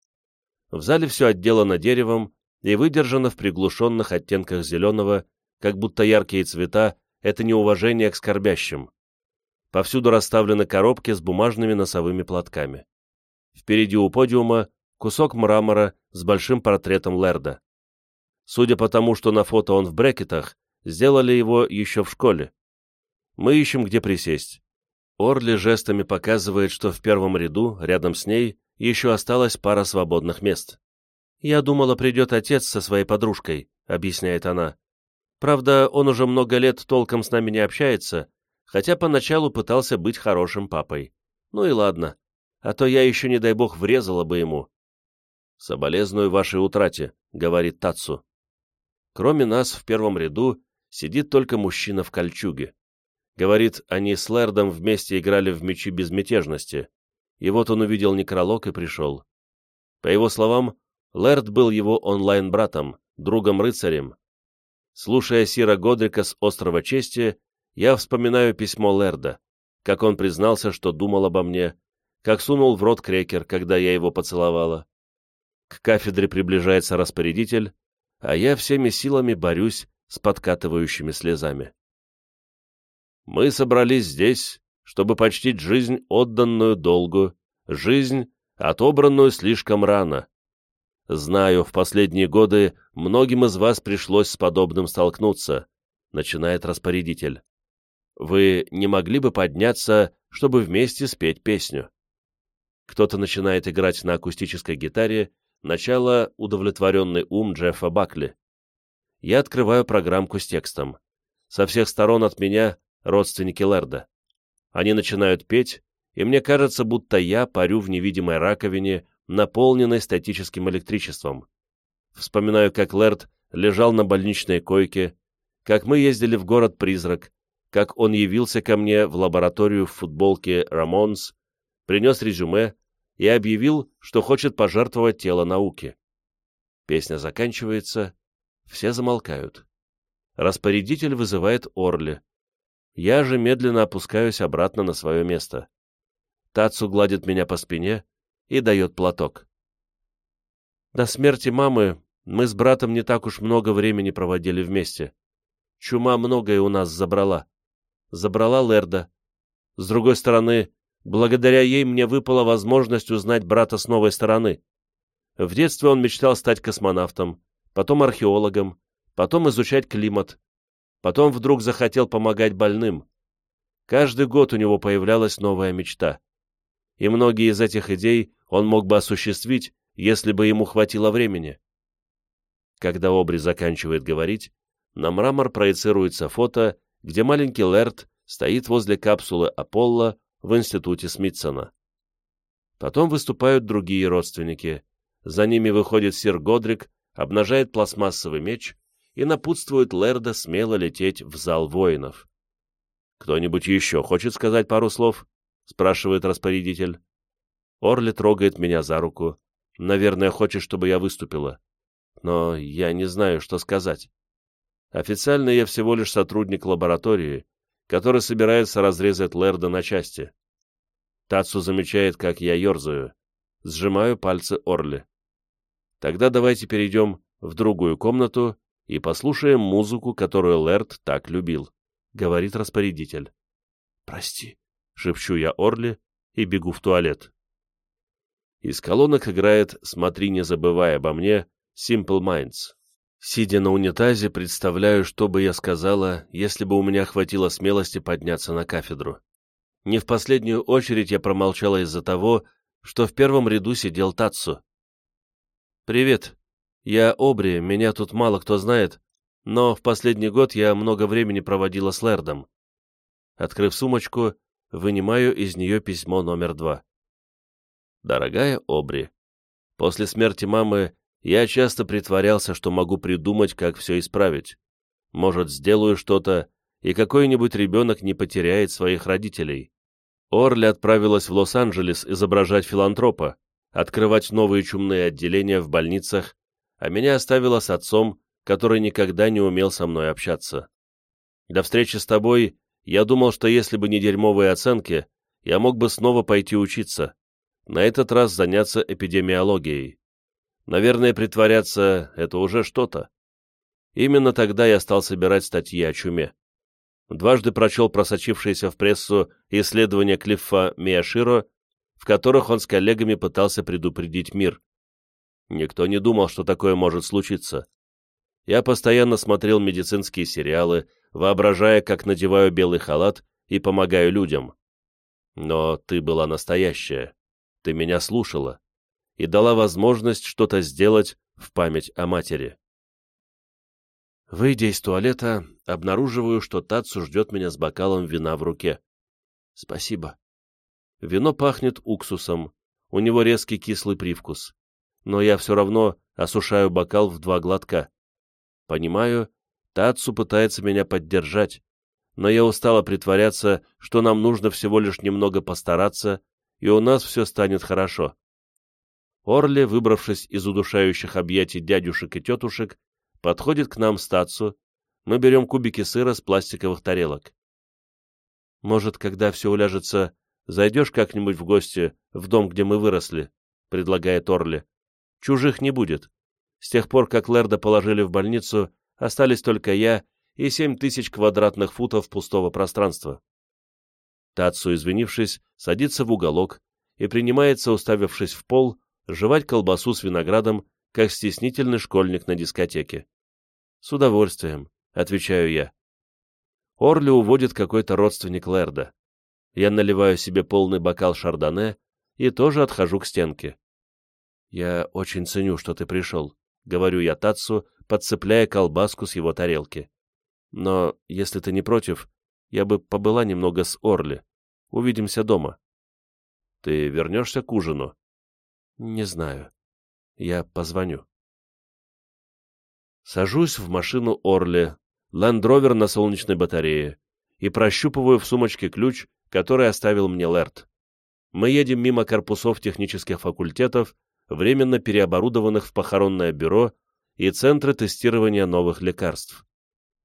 В зале все отделано деревом, и выдержана в приглушенных оттенках зеленого, как будто яркие цвета — это неуважение к скорбящим. Повсюду расставлены коробки с бумажными носовыми платками. Впереди у подиума кусок мрамора с большим портретом Лерда. Судя по тому, что на фото он в брекетах, сделали его еще в школе. Мы ищем, где присесть. Орли жестами показывает, что в первом ряду, рядом с ней, еще осталась пара свободных мест. «Я думала, придет отец со своей подружкой», — объясняет она. «Правда, он уже много лет толком с нами не общается, хотя поначалу пытался быть хорошим папой. Ну и ладно, а то я еще, не дай бог, врезала бы ему». «Соболезную вашей утрате», — говорит Тацу. Кроме нас в первом ряду сидит только мужчина в кольчуге. Говорит, они с Лэрдом вместе играли в мечи безмятежности, и вот он увидел некролог и пришел. По его словам, Лэрд был его онлайн-братом, другом-рыцарем. Слушая Сира Годрика с острова Чести, я вспоминаю письмо Лэрда, как он признался, что думал обо мне, как сунул в рот крекер, когда я его поцеловала. К кафедре приближается распорядитель, а я всеми силами борюсь с подкатывающими слезами. Мы собрались здесь, чтобы почтить жизнь, отданную долгу, жизнь, отобранную слишком рано, Знаю, в последние годы многим из вас пришлось с подобным столкнуться, начинает распорядитель. Вы не могли бы подняться, чтобы вместе спеть песню? Кто-то начинает играть на акустической гитаре, начало удовлетворенный ум Джеффа Бакли. Я открываю программку с текстом. Со всех сторон от меня родственники Лерда. Они начинают петь, и мне кажется, будто я парю в невидимой раковине наполненной статическим электричеством. Вспоминаю, как Лерт лежал на больничной койке, как мы ездили в город-призрак, как он явился ко мне в лабораторию в футболке «Рамонс», принес резюме и объявил, что хочет пожертвовать тело науке. Песня заканчивается, все замолкают. Распорядитель вызывает Орли. Я же медленно опускаюсь обратно на свое место. Тацу гладит меня по спине и дает платок. До смерти мамы мы с братом не так уж много времени проводили вместе. Чума многое у нас забрала. Забрала Лерда. С другой стороны, благодаря ей мне выпала возможность узнать брата с новой стороны. В детстве он мечтал стать космонавтом, потом археологом, потом изучать климат, потом вдруг захотел помогать больным. Каждый год у него появлялась новая мечта. И многие из этих идей он мог бы осуществить, если бы ему хватило времени. Когда Обри заканчивает говорить, на мрамор проецируется фото, где маленький Лерт стоит возле капсулы Аполло в институте Смитсона. Потом выступают другие родственники. За ними выходит сир Годрик, обнажает пластмассовый меч и напутствует Лерда смело лететь в зал воинов. «Кто-нибудь еще хочет сказать пару слов?» — спрашивает распорядитель. Орли трогает меня за руку, Наверное, хочет, чтобы я выступила. Но я не знаю, что сказать. Официально я всего лишь сотрудник лаборатории, который собирается разрезать Лерда на части. Тацу замечает, как я ерзаю. Сжимаю пальцы Орли. Тогда давайте перейдем в другую комнату и послушаем музыку, которую Лерд так любил, — говорит распорядитель. «Прости», — шепчу я Орли и бегу в туалет. Из колонок играет «Смотри, не забывай обо мне» Simple Minds. Сидя на унитазе, представляю, что бы я сказала, если бы у меня хватило смелости подняться на кафедру. Не в последнюю очередь я промолчала из-за того, что в первом ряду сидел Татсу. «Привет. Я Обри, меня тут мало кто знает, но в последний год я много времени проводила с Лэрдом». Открыв сумочку, вынимаю из нее письмо номер два. Дорогая Обри, после смерти мамы я часто притворялся, что могу придумать, как все исправить. Может, сделаю что-то, и какой-нибудь ребенок не потеряет своих родителей. Орли отправилась в Лос-Анджелес изображать филантропа, открывать новые чумные отделения в больницах, а меня оставила с отцом, который никогда не умел со мной общаться. До встречи с тобой я думал, что если бы не дерьмовые оценки, я мог бы снова пойти учиться на этот раз заняться эпидемиологией. Наверное, притворяться — это уже что-то. Именно тогда я стал собирать статьи о чуме. Дважды прочел просочившиеся в прессу исследования Клиффа Мияширо, в которых он с коллегами пытался предупредить мир. Никто не думал, что такое может случиться. Я постоянно смотрел медицинские сериалы, воображая, как надеваю белый халат и помогаю людям. Но ты была настоящая. Ты меня слушала и дала возможность что-то сделать в память о матери. Выйдя из туалета, обнаруживаю, что Татсу ждет меня с бокалом вина в руке. Спасибо. Вино пахнет уксусом, у него резкий кислый привкус. Но я все равно осушаю бокал в два глотка. Понимаю, Татсу пытается меня поддержать, но я устала притворяться, что нам нужно всего лишь немного постараться и у нас все станет хорошо. Орли, выбравшись из удушающих объятий дядюшек и тетушек, подходит к нам стацу, мы берем кубики сыра с пластиковых тарелок. «Может, когда все уляжется, зайдешь как-нибудь в гости в дом, где мы выросли?» — предлагает Орли. «Чужих не будет. С тех пор, как Лерда положили в больницу, остались только я и семь тысяч квадратных футов пустого пространства. Тацу, извинившись, садится в уголок и принимается, уставившись в пол, жевать колбасу с виноградом, как стеснительный школьник на дискотеке. «С удовольствием», — отвечаю я. Орли уводит какой-то родственник Лерда. Я наливаю себе полный бокал шардоне и тоже отхожу к стенке. «Я очень ценю, что ты пришел», — говорю я Татсу, подцепляя колбаску с его тарелки. «Но, если ты не против, я бы побыла немного с Орли. Увидимся дома. Ты вернешься к ужину? Не знаю. Я позвоню. Сажусь в машину Орли, ландровер на солнечной батарее, и прощупываю в сумочке ключ, который оставил мне Лерт. Мы едем мимо корпусов технических факультетов, временно переоборудованных в похоронное бюро и центры тестирования новых лекарств.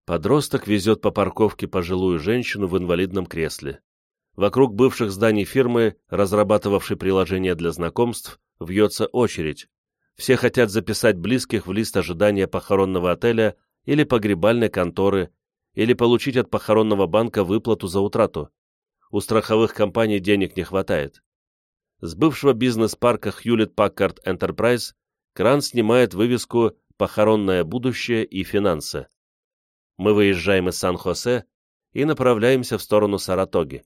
Подросток везет по парковке пожилую женщину в инвалидном кресле. Вокруг бывших зданий фирмы, разрабатывавшей приложение для знакомств, вьется очередь. Все хотят записать близких в лист ожидания похоронного отеля или погребальной конторы, или получить от похоронного банка выплату за утрату. У страховых компаний денег не хватает. С бывшего бизнес-парка Hewlett Packard Enterprise кран снимает вывеску «Похоронное будущее и финансы». Мы выезжаем из Сан-Хосе и направляемся в сторону Саратоги.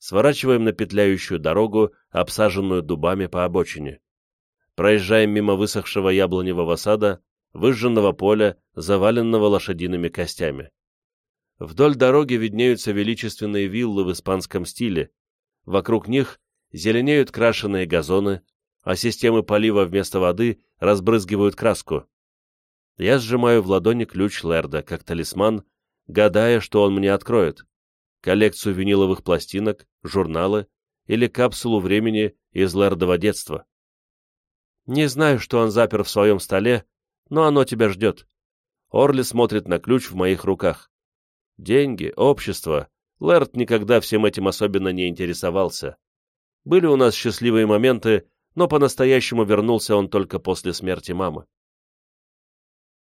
Сворачиваем на петляющую дорогу, обсаженную дубами по обочине. Проезжаем мимо высохшего яблоневого сада, выжженного поля, заваленного лошадиными костями. Вдоль дороги виднеются величественные виллы в испанском стиле. Вокруг них зеленеют крашеные газоны, а системы полива вместо воды разбрызгивают краску. Я сжимаю в ладони ключ Лерда, как талисман, гадая, что он мне откроет. Коллекцию виниловых пластинок, журналы или капсулу времени из Лердова детства. Не знаю, что он запер в своем столе, но оно тебя ждет. Орли смотрит на ключ в моих руках. Деньги, общество. Лэрд никогда всем этим особенно не интересовался. Были у нас счастливые моменты, но по-настоящему вернулся он только после смерти мамы.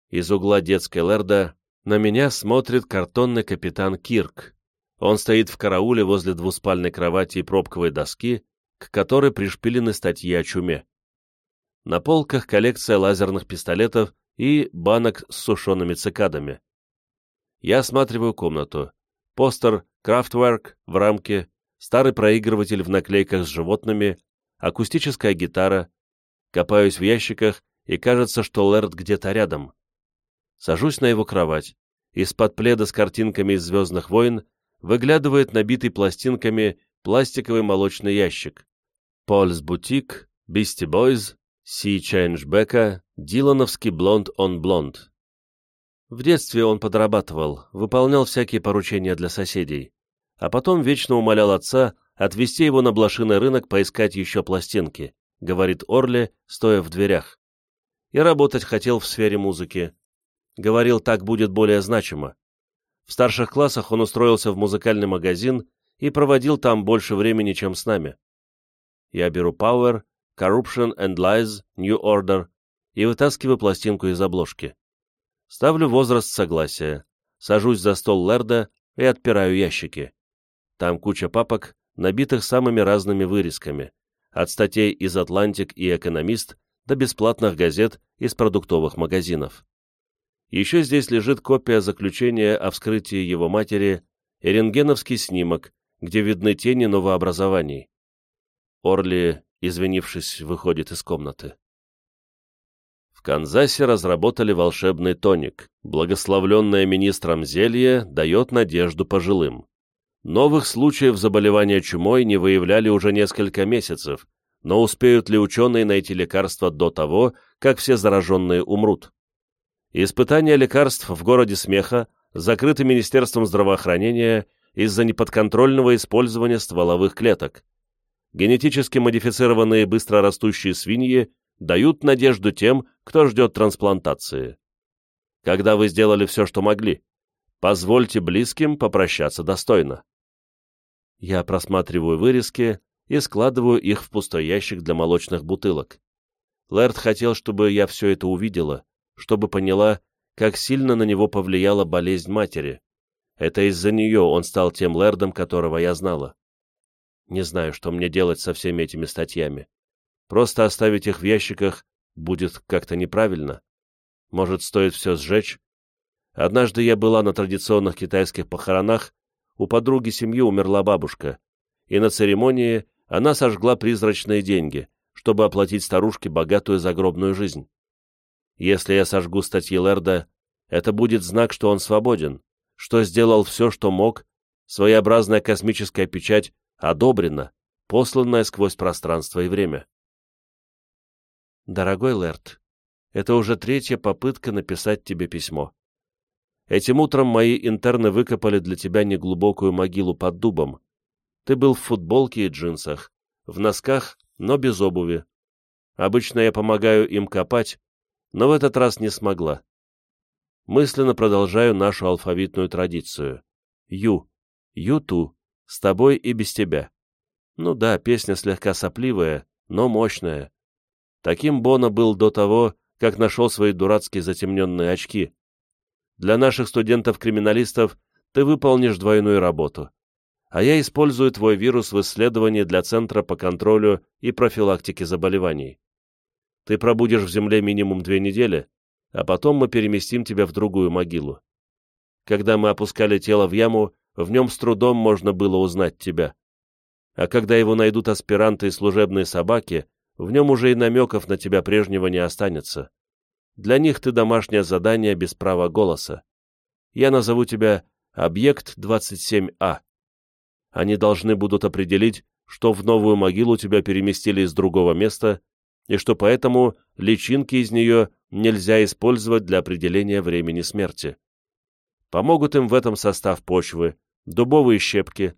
Из угла детской Лерда на меня смотрит картонный капитан Кирк. Он стоит в карауле возле двуспальной кровати и пробковой доски, к которой пришпилены статьи о чуме. На полках коллекция лазерных пистолетов и банок с сушеными цикадами. Я осматриваю комнату. Постер Kraftwerk в рамке, старый проигрыватель в наклейках с животными, акустическая гитара. Копаюсь в ящиках, и кажется, что Лерд где-то рядом. Сажусь на его кровать. Из-под пледа с картинками из «Звездных войн» выглядывает набитый пластинками пластиковый молочный ящик. Польс Бутик, Бисти Бойз, Си Чайнджбека, Дилановский Блонд он Блонд. В детстве он подрабатывал, выполнял всякие поручения для соседей, а потом вечно умолял отца отвезти его на блошиный рынок поискать еще пластинки, говорит Орли, стоя в дверях. И работать хотел в сфере музыки, Говорил, так будет более значимо. В старших классах он устроился в музыкальный магазин и проводил там больше времени, чем с нами. Я беру Power, Corruption and Lies, New Order и вытаскиваю пластинку из обложки. Ставлю возраст согласия, сажусь за стол Лерда и отпираю ящики. Там куча папок, набитых самыми разными вырезками, от статей из «Атлантик» и «Экономист» до бесплатных газет из продуктовых магазинов. Еще здесь лежит копия заключения о вскрытии его матери и рентгеновский снимок, где видны тени новообразований. Орли, извинившись, выходит из комнаты. В Канзасе разработали волшебный тоник. Благословленное министром зелье дает надежду пожилым. Новых случаев заболевания чумой не выявляли уже несколько месяцев, но успеют ли ученые найти лекарство до того, как все зараженные умрут? Испытания лекарств в городе Смеха закрыты Министерством здравоохранения из-за неподконтрольного использования стволовых клеток. Генетически модифицированные быстрорастущие свиньи дают надежду тем, кто ждет трансплантации. Когда вы сделали все, что могли, позвольте близким попрощаться достойно. Я просматриваю вырезки и складываю их в пустой ящик для молочных бутылок. Лэрд хотел, чтобы я все это увидела, чтобы поняла, как сильно на него повлияла болезнь матери. Это из-за нее он стал тем лэрдом, которого я знала. Не знаю, что мне делать со всеми этими статьями. Просто оставить их в ящиках будет как-то неправильно. Может, стоит все сжечь? Однажды я была на традиционных китайских похоронах, у подруги семьи умерла бабушка, и на церемонии она сожгла призрачные деньги, чтобы оплатить старушке богатую загробную жизнь. Если я сожгу статьи Лерда, это будет знак, что он свободен, что сделал все, что мог, своеобразная космическая печать одобрена, посланная сквозь пространство и время. Дорогой Лерд, это уже третья попытка написать тебе письмо. Этим утром мои интерны выкопали для тебя неглубокую могилу под дубом. Ты был в футболке и джинсах, в носках, но без обуви. Обычно я помогаю им копать, но в этот раз не смогла. Мысленно продолжаю нашу алфавитную традицию. Ю. Юту. С тобой и без тебя. Ну да, песня слегка сопливая, но мощная. Таким Бона был до того, как нашел свои дурацкие затемненные очки. Для наших студентов-криминалистов ты выполнишь двойную работу. А я использую твой вирус в исследовании для Центра по контролю и профилактике заболеваний. Ты пробудешь в земле минимум две недели, а потом мы переместим тебя в другую могилу. Когда мы опускали тело в яму, в нем с трудом можно было узнать тебя. А когда его найдут аспиранты и служебные собаки, в нем уже и намеков на тебя прежнего не останется. Для них ты домашнее задание без права голоса. Я назову тебя Объект 27А. Они должны будут определить, что в новую могилу тебя переместили из другого места, и что поэтому личинки из нее нельзя использовать для определения времени смерти. Помогут им в этом состав почвы, дубовые щепки,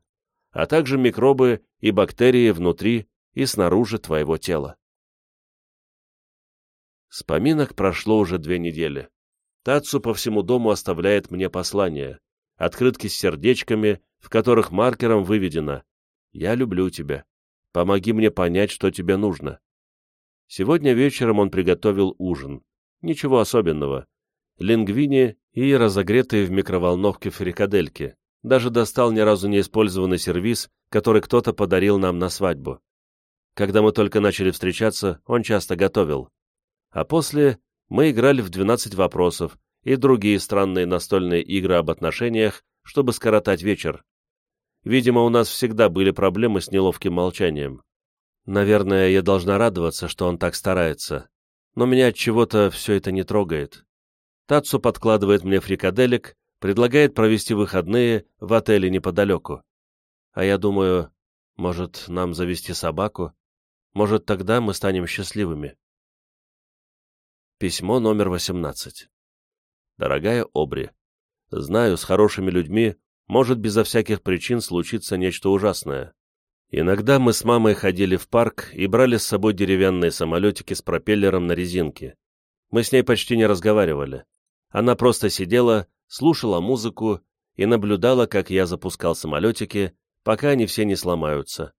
а также микробы и бактерии внутри и снаружи твоего тела. С поминок прошло уже две недели. Тацу по всему дому оставляет мне послания, открытки с сердечками, в которых маркером выведено «Я люблю тебя. Помоги мне понять, что тебе нужно». Сегодня вечером он приготовил ужин. Ничего особенного. Лингвини и разогретые в микроволновке фрикадельки даже достал ни разу не использованный сервиз, который кто-то подарил нам на свадьбу. Когда мы только начали встречаться, он часто готовил. А после мы играли в 12 вопросов и другие странные настольные игры об отношениях, чтобы скоротать вечер. Видимо, у нас всегда были проблемы с неловким молчанием. Наверное, я должна радоваться, что он так старается. Но меня от чего-то все это не трогает. Тацу подкладывает мне фрикаделек, предлагает провести выходные в отеле неподалеку. А я думаю, может, нам завести собаку? Может, тогда мы станем счастливыми. Письмо номер 18. Дорогая Обри, знаю, с хорошими людьми может безо всяких причин случиться нечто ужасное. Иногда мы с мамой ходили в парк и брали с собой деревянные самолетики с пропеллером на резинке. Мы с ней почти не разговаривали. Она просто сидела, слушала музыку и наблюдала, как я запускал самолетики, пока они все не сломаются.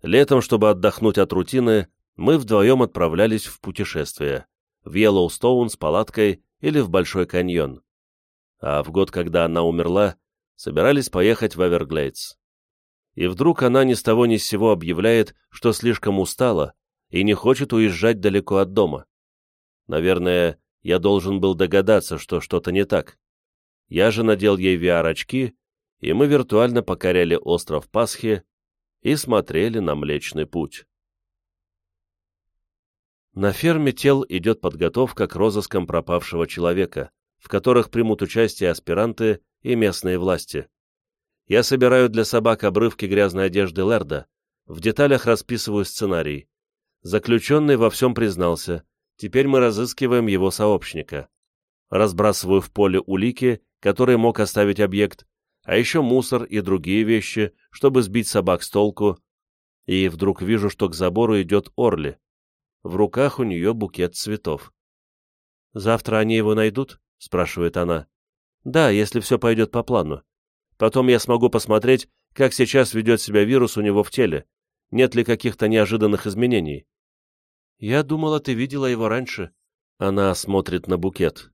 Летом, чтобы отдохнуть от рутины, мы вдвоем отправлялись в путешествие, в Йеллоустоун с палаткой или в Большой каньон. А в год, когда она умерла, собирались поехать в Эверглейдс. И вдруг она ни с того ни с сего объявляет, что слишком устала и не хочет уезжать далеко от дома. Наверное, я должен был догадаться, что что-то не так. Я же надел ей VR-очки, и мы виртуально покоряли остров Пасхи и смотрели на Млечный Путь. На ферме тел идет подготовка к розыскам пропавшего человека, в которых примут участие аспиранты и местные власти. Я собираю для собак обрывки грязной одежды Лерда, в деталях расписываю сценарий. Заключенный во всем признался, теперь мы разыскиваем его сообщника. Разбрасываю в поле улики который мог оставить объект, а еще мусор и другие вещи, чтобы сбить собак с толку, и вдруг вижу, что к забору идет Орли. В руках у нее букет цветов. «Завтра они его найдут?» — спрашивает она. «Да, если все пойдет по плану. Потом я смогу посмотреть, как сейчас ведет себя вирус у него в теле, нет ли каких-то неожиданных изменений». «Я думала, ты видела его раньше». Она смотрит на букет.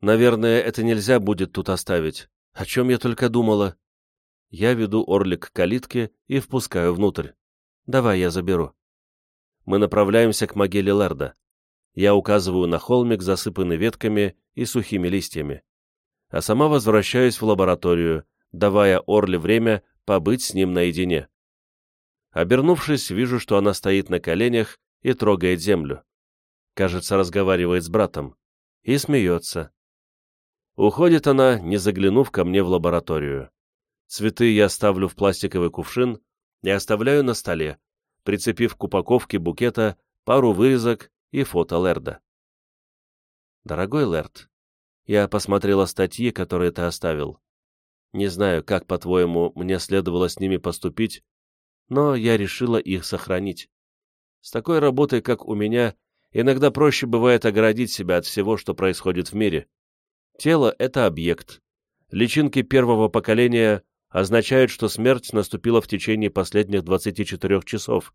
Наверное, это нельзя будет тут оставить. О чем я только думала. Я веду Орлик к калитке и впускаю внутрь. Давай я заберу. Мы направляемся к могиле Лерда. Я указываю на холмик, засыпанный ветками и сухими листьями. А сама возвращаюсь в лабораторию, давая Орле время побыть с ним наедине. Обернувшись, вижу, что она стоит на коленях и трогает землю. Кажется, разговаривает с братом. И смеется. Уходит она, не заглянув ко мне в лабораторию. Цветы я ставлю в пластиковый кувшин и оставляю на столе, прицепив к упаковке букета пару вырезок и фото Лерда. Дорогой Лерд, Я посмотрела статьи, которые ты оставил. Не знаю, как, по-твоему, мне следовало с ними поступить, но я решила их сохранить. С такой работой, как у меня, иногда проще бывает оградить себя от всего, что происходит в мире. Тело — это объект. Личинки первого поколения означают, что смерть наступила в течение последних 24 часов,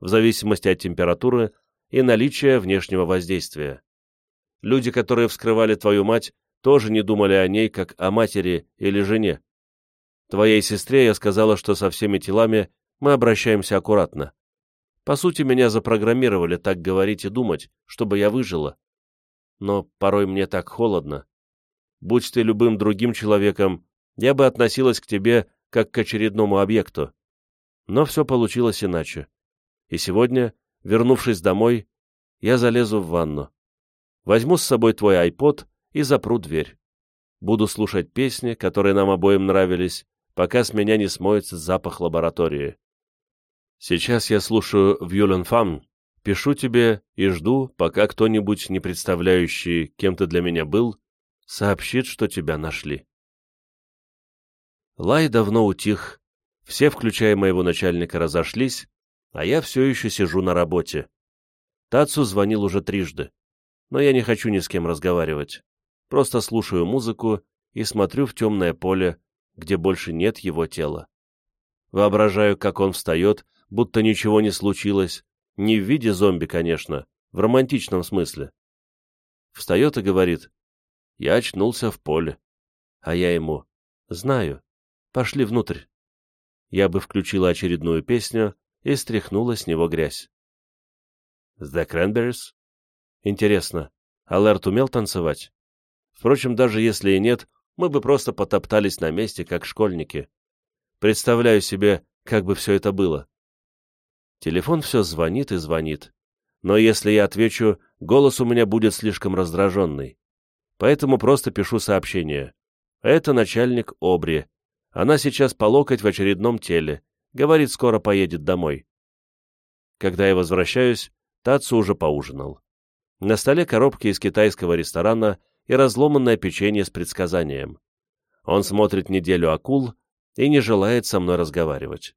в зависимости от температуры и наличия внешнего воздействия. Люди, которые вскрывали твою мать, тоже не думали о ней, как о матери или жене. Твоей сестре я сказала, что со всеми телами мы обращаемся аккуратно. По сути, меня запрограммировали так говорить и думать, чтобы я выжила. Но порой мне так холодно. Будь ты любым другим человеком, я бы относилась к тебе как к очередному объекту. Но все получилось иначе. И сегодня, вернувшись домой, я залезу в ванну. Возьму с собой твой айпод и запру дверь. Буду слушать песни, которые нам обоим нравились, пока с меня не смоется запах лаборатории. Сейчас я слушаю Вьюленфам, пишу тебе и жду, пока кто-нибудь, не представляющий, кем ты для меня был, сообщит, что тебя нашли. Лай давно утих, все, включая моего начальника, разошлись, а я все еще сижу на работе. Тацу звонил уже трижды, но я не хочу ни с кем разговаривать. Просто слушаю музыку и смотрю в темное поле, где больше нет его тела. Воображаю, как он встает будто ничего не случилось, не в виде зомби, конечно, в романтичном смысле. Встает и говорит, я очнулся в поле. А я ему, знаю, пошли внутрь. Я бы включила очередную песню и стряхнула с него грязь. The Cranberries? Интересно, Алерт умел танцевать? Впрочем, даже если и нет, мы бы просто потоптались на месте, как школьники. Представляю себе, как бы все это было. Телефон все звонит и звонит. Но если я отвечу, голос у меня будет слишком раздраженный. Поэтому просто пишу сообщение. Это начальник Обри. Она сейчас по локоть в очередном теле. Говорит, скоро поедет домой. Когда я возвращаюсь, Тацу уже поужинал. На столе коробки из китайского ресторана и разломанное печенье с предсказанием. Он смотрит неделю акул и не желает со мной разговаривать.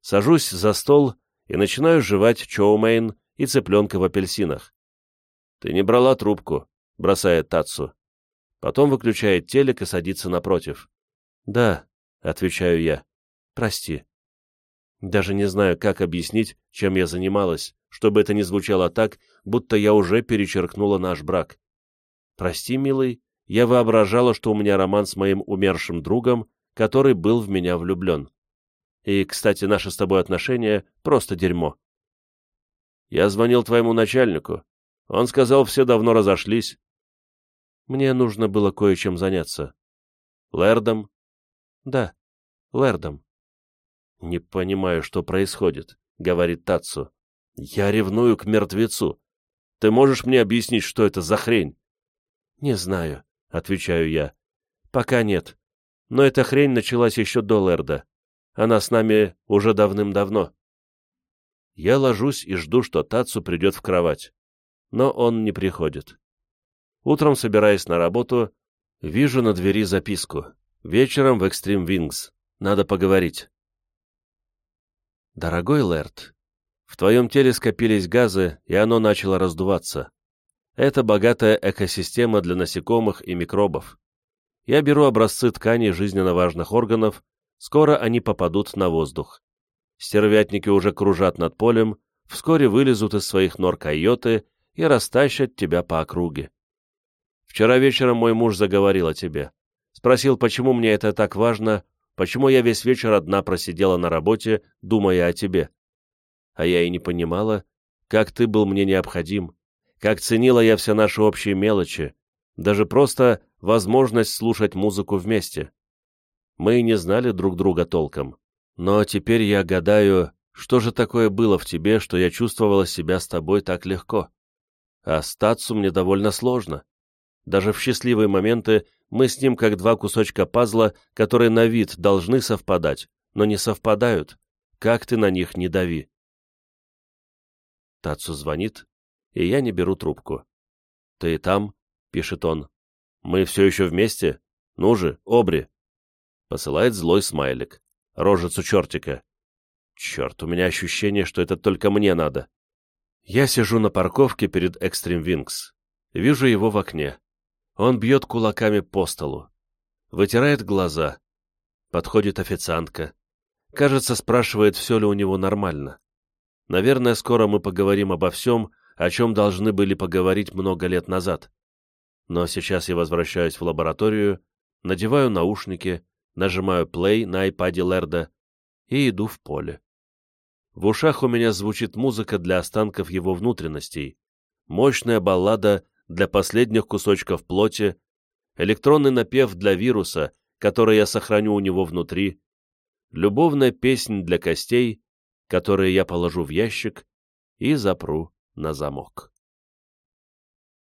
Сажусь за стол и начинаю жевать чоумейн и цыпленка в апельсинах. «Ты не брала трубку», — бросает Татсу. Потом выключает телек и садится напротив. «Да», — отвечаю я, — «прости». Даже не знаю, как объяснить, чем я занималась, чтобы это не звучало так, будто я уже перечеркнула наш брак. «Прости, милый, я воображала, что у меня роман с моим умершим другом, который был в меня влюблен. И, кстати, наши с тобой отношения — просто дерьмо. Я звонил твоему начальнику. Он сказал, все давно разошлись. Мне нужно было кое-чем заняться. Лэрдом? Да, Лэрдом. Не понимаю, что происходит, — говорит Татсу. Я ревную к мертвецу. Ты можешь мне объяснить, что это за хрень? Не знаю, — отвечаю я. Пока нет. Но эта хрень началась еще до Лэрда. Она с нами уже давным-давно. Я ложусь и жду, что Тацу придет в кровать. Но он не приходит. Утром, собираясь на работу, вижу на двери записку. Вечером в Extreme Wings. Надо поговорить. Дорогой Лэрд, в твоем теле скопились газы, и оно начало раздуваться. Это богатая экосистема для насекомых и микробов. Я беру образцы тканей жизненно важных органов Скоро они попадут на воздух. Стервятники уже кружат над полем, вскоре вылезут из своих нор койоты и растащат тебя по округе. Вчера вечером мой муж заговорил о тебе. Спросил, почему мне это так важно, почему я весь вечер одна просидела на работе, думая о тебе. А я и не понимала, как ты был мне необходим, как ценила я все наши общие мелочи, даже просто возможность слушать музыку вместе. Мы и не знали друг друга толком. Но теперь я гадаю, что же такое было в тебе, что я чувствовала себя с тобой так легко. А статься мне довольно сложно. Даже в счастливые моменты мы с ним как два кусочка пазла, которые на вид должны совпадать, но не совпадают. Как ты на них не дави. Тацу звонит, и я не беру трубку. «Ты там?» — пишет он. Мы все еще вместе? Ну же, Обри!» Посылает злой смайлик. Рожицу чертика. Черт, у меня ощущение, что это только мне надо. Я сижу на парковке перед Extreme Wings. Вижу его в окне. Он бьет кулаками по столу. Вытирает глаза. Подходит официантка. Кажется, спрашивает, все ли у него нормально. Наверное, скоро мы поговорим обо всем, о чем должны были поговорить много лет назад. Но сейчас я возвращаюсь в лабораторию, надеваю наушники, нажимаю play на айпаде Лерда и иду в поле. В ушах у меня звучит музыка для останков его внутренностей, мощная баллада для последних кусочков плоти, электронный напев для вируса, который я сохраню у него внутри, любовная песнь для костей, которые я положу в ящик и запру на замок.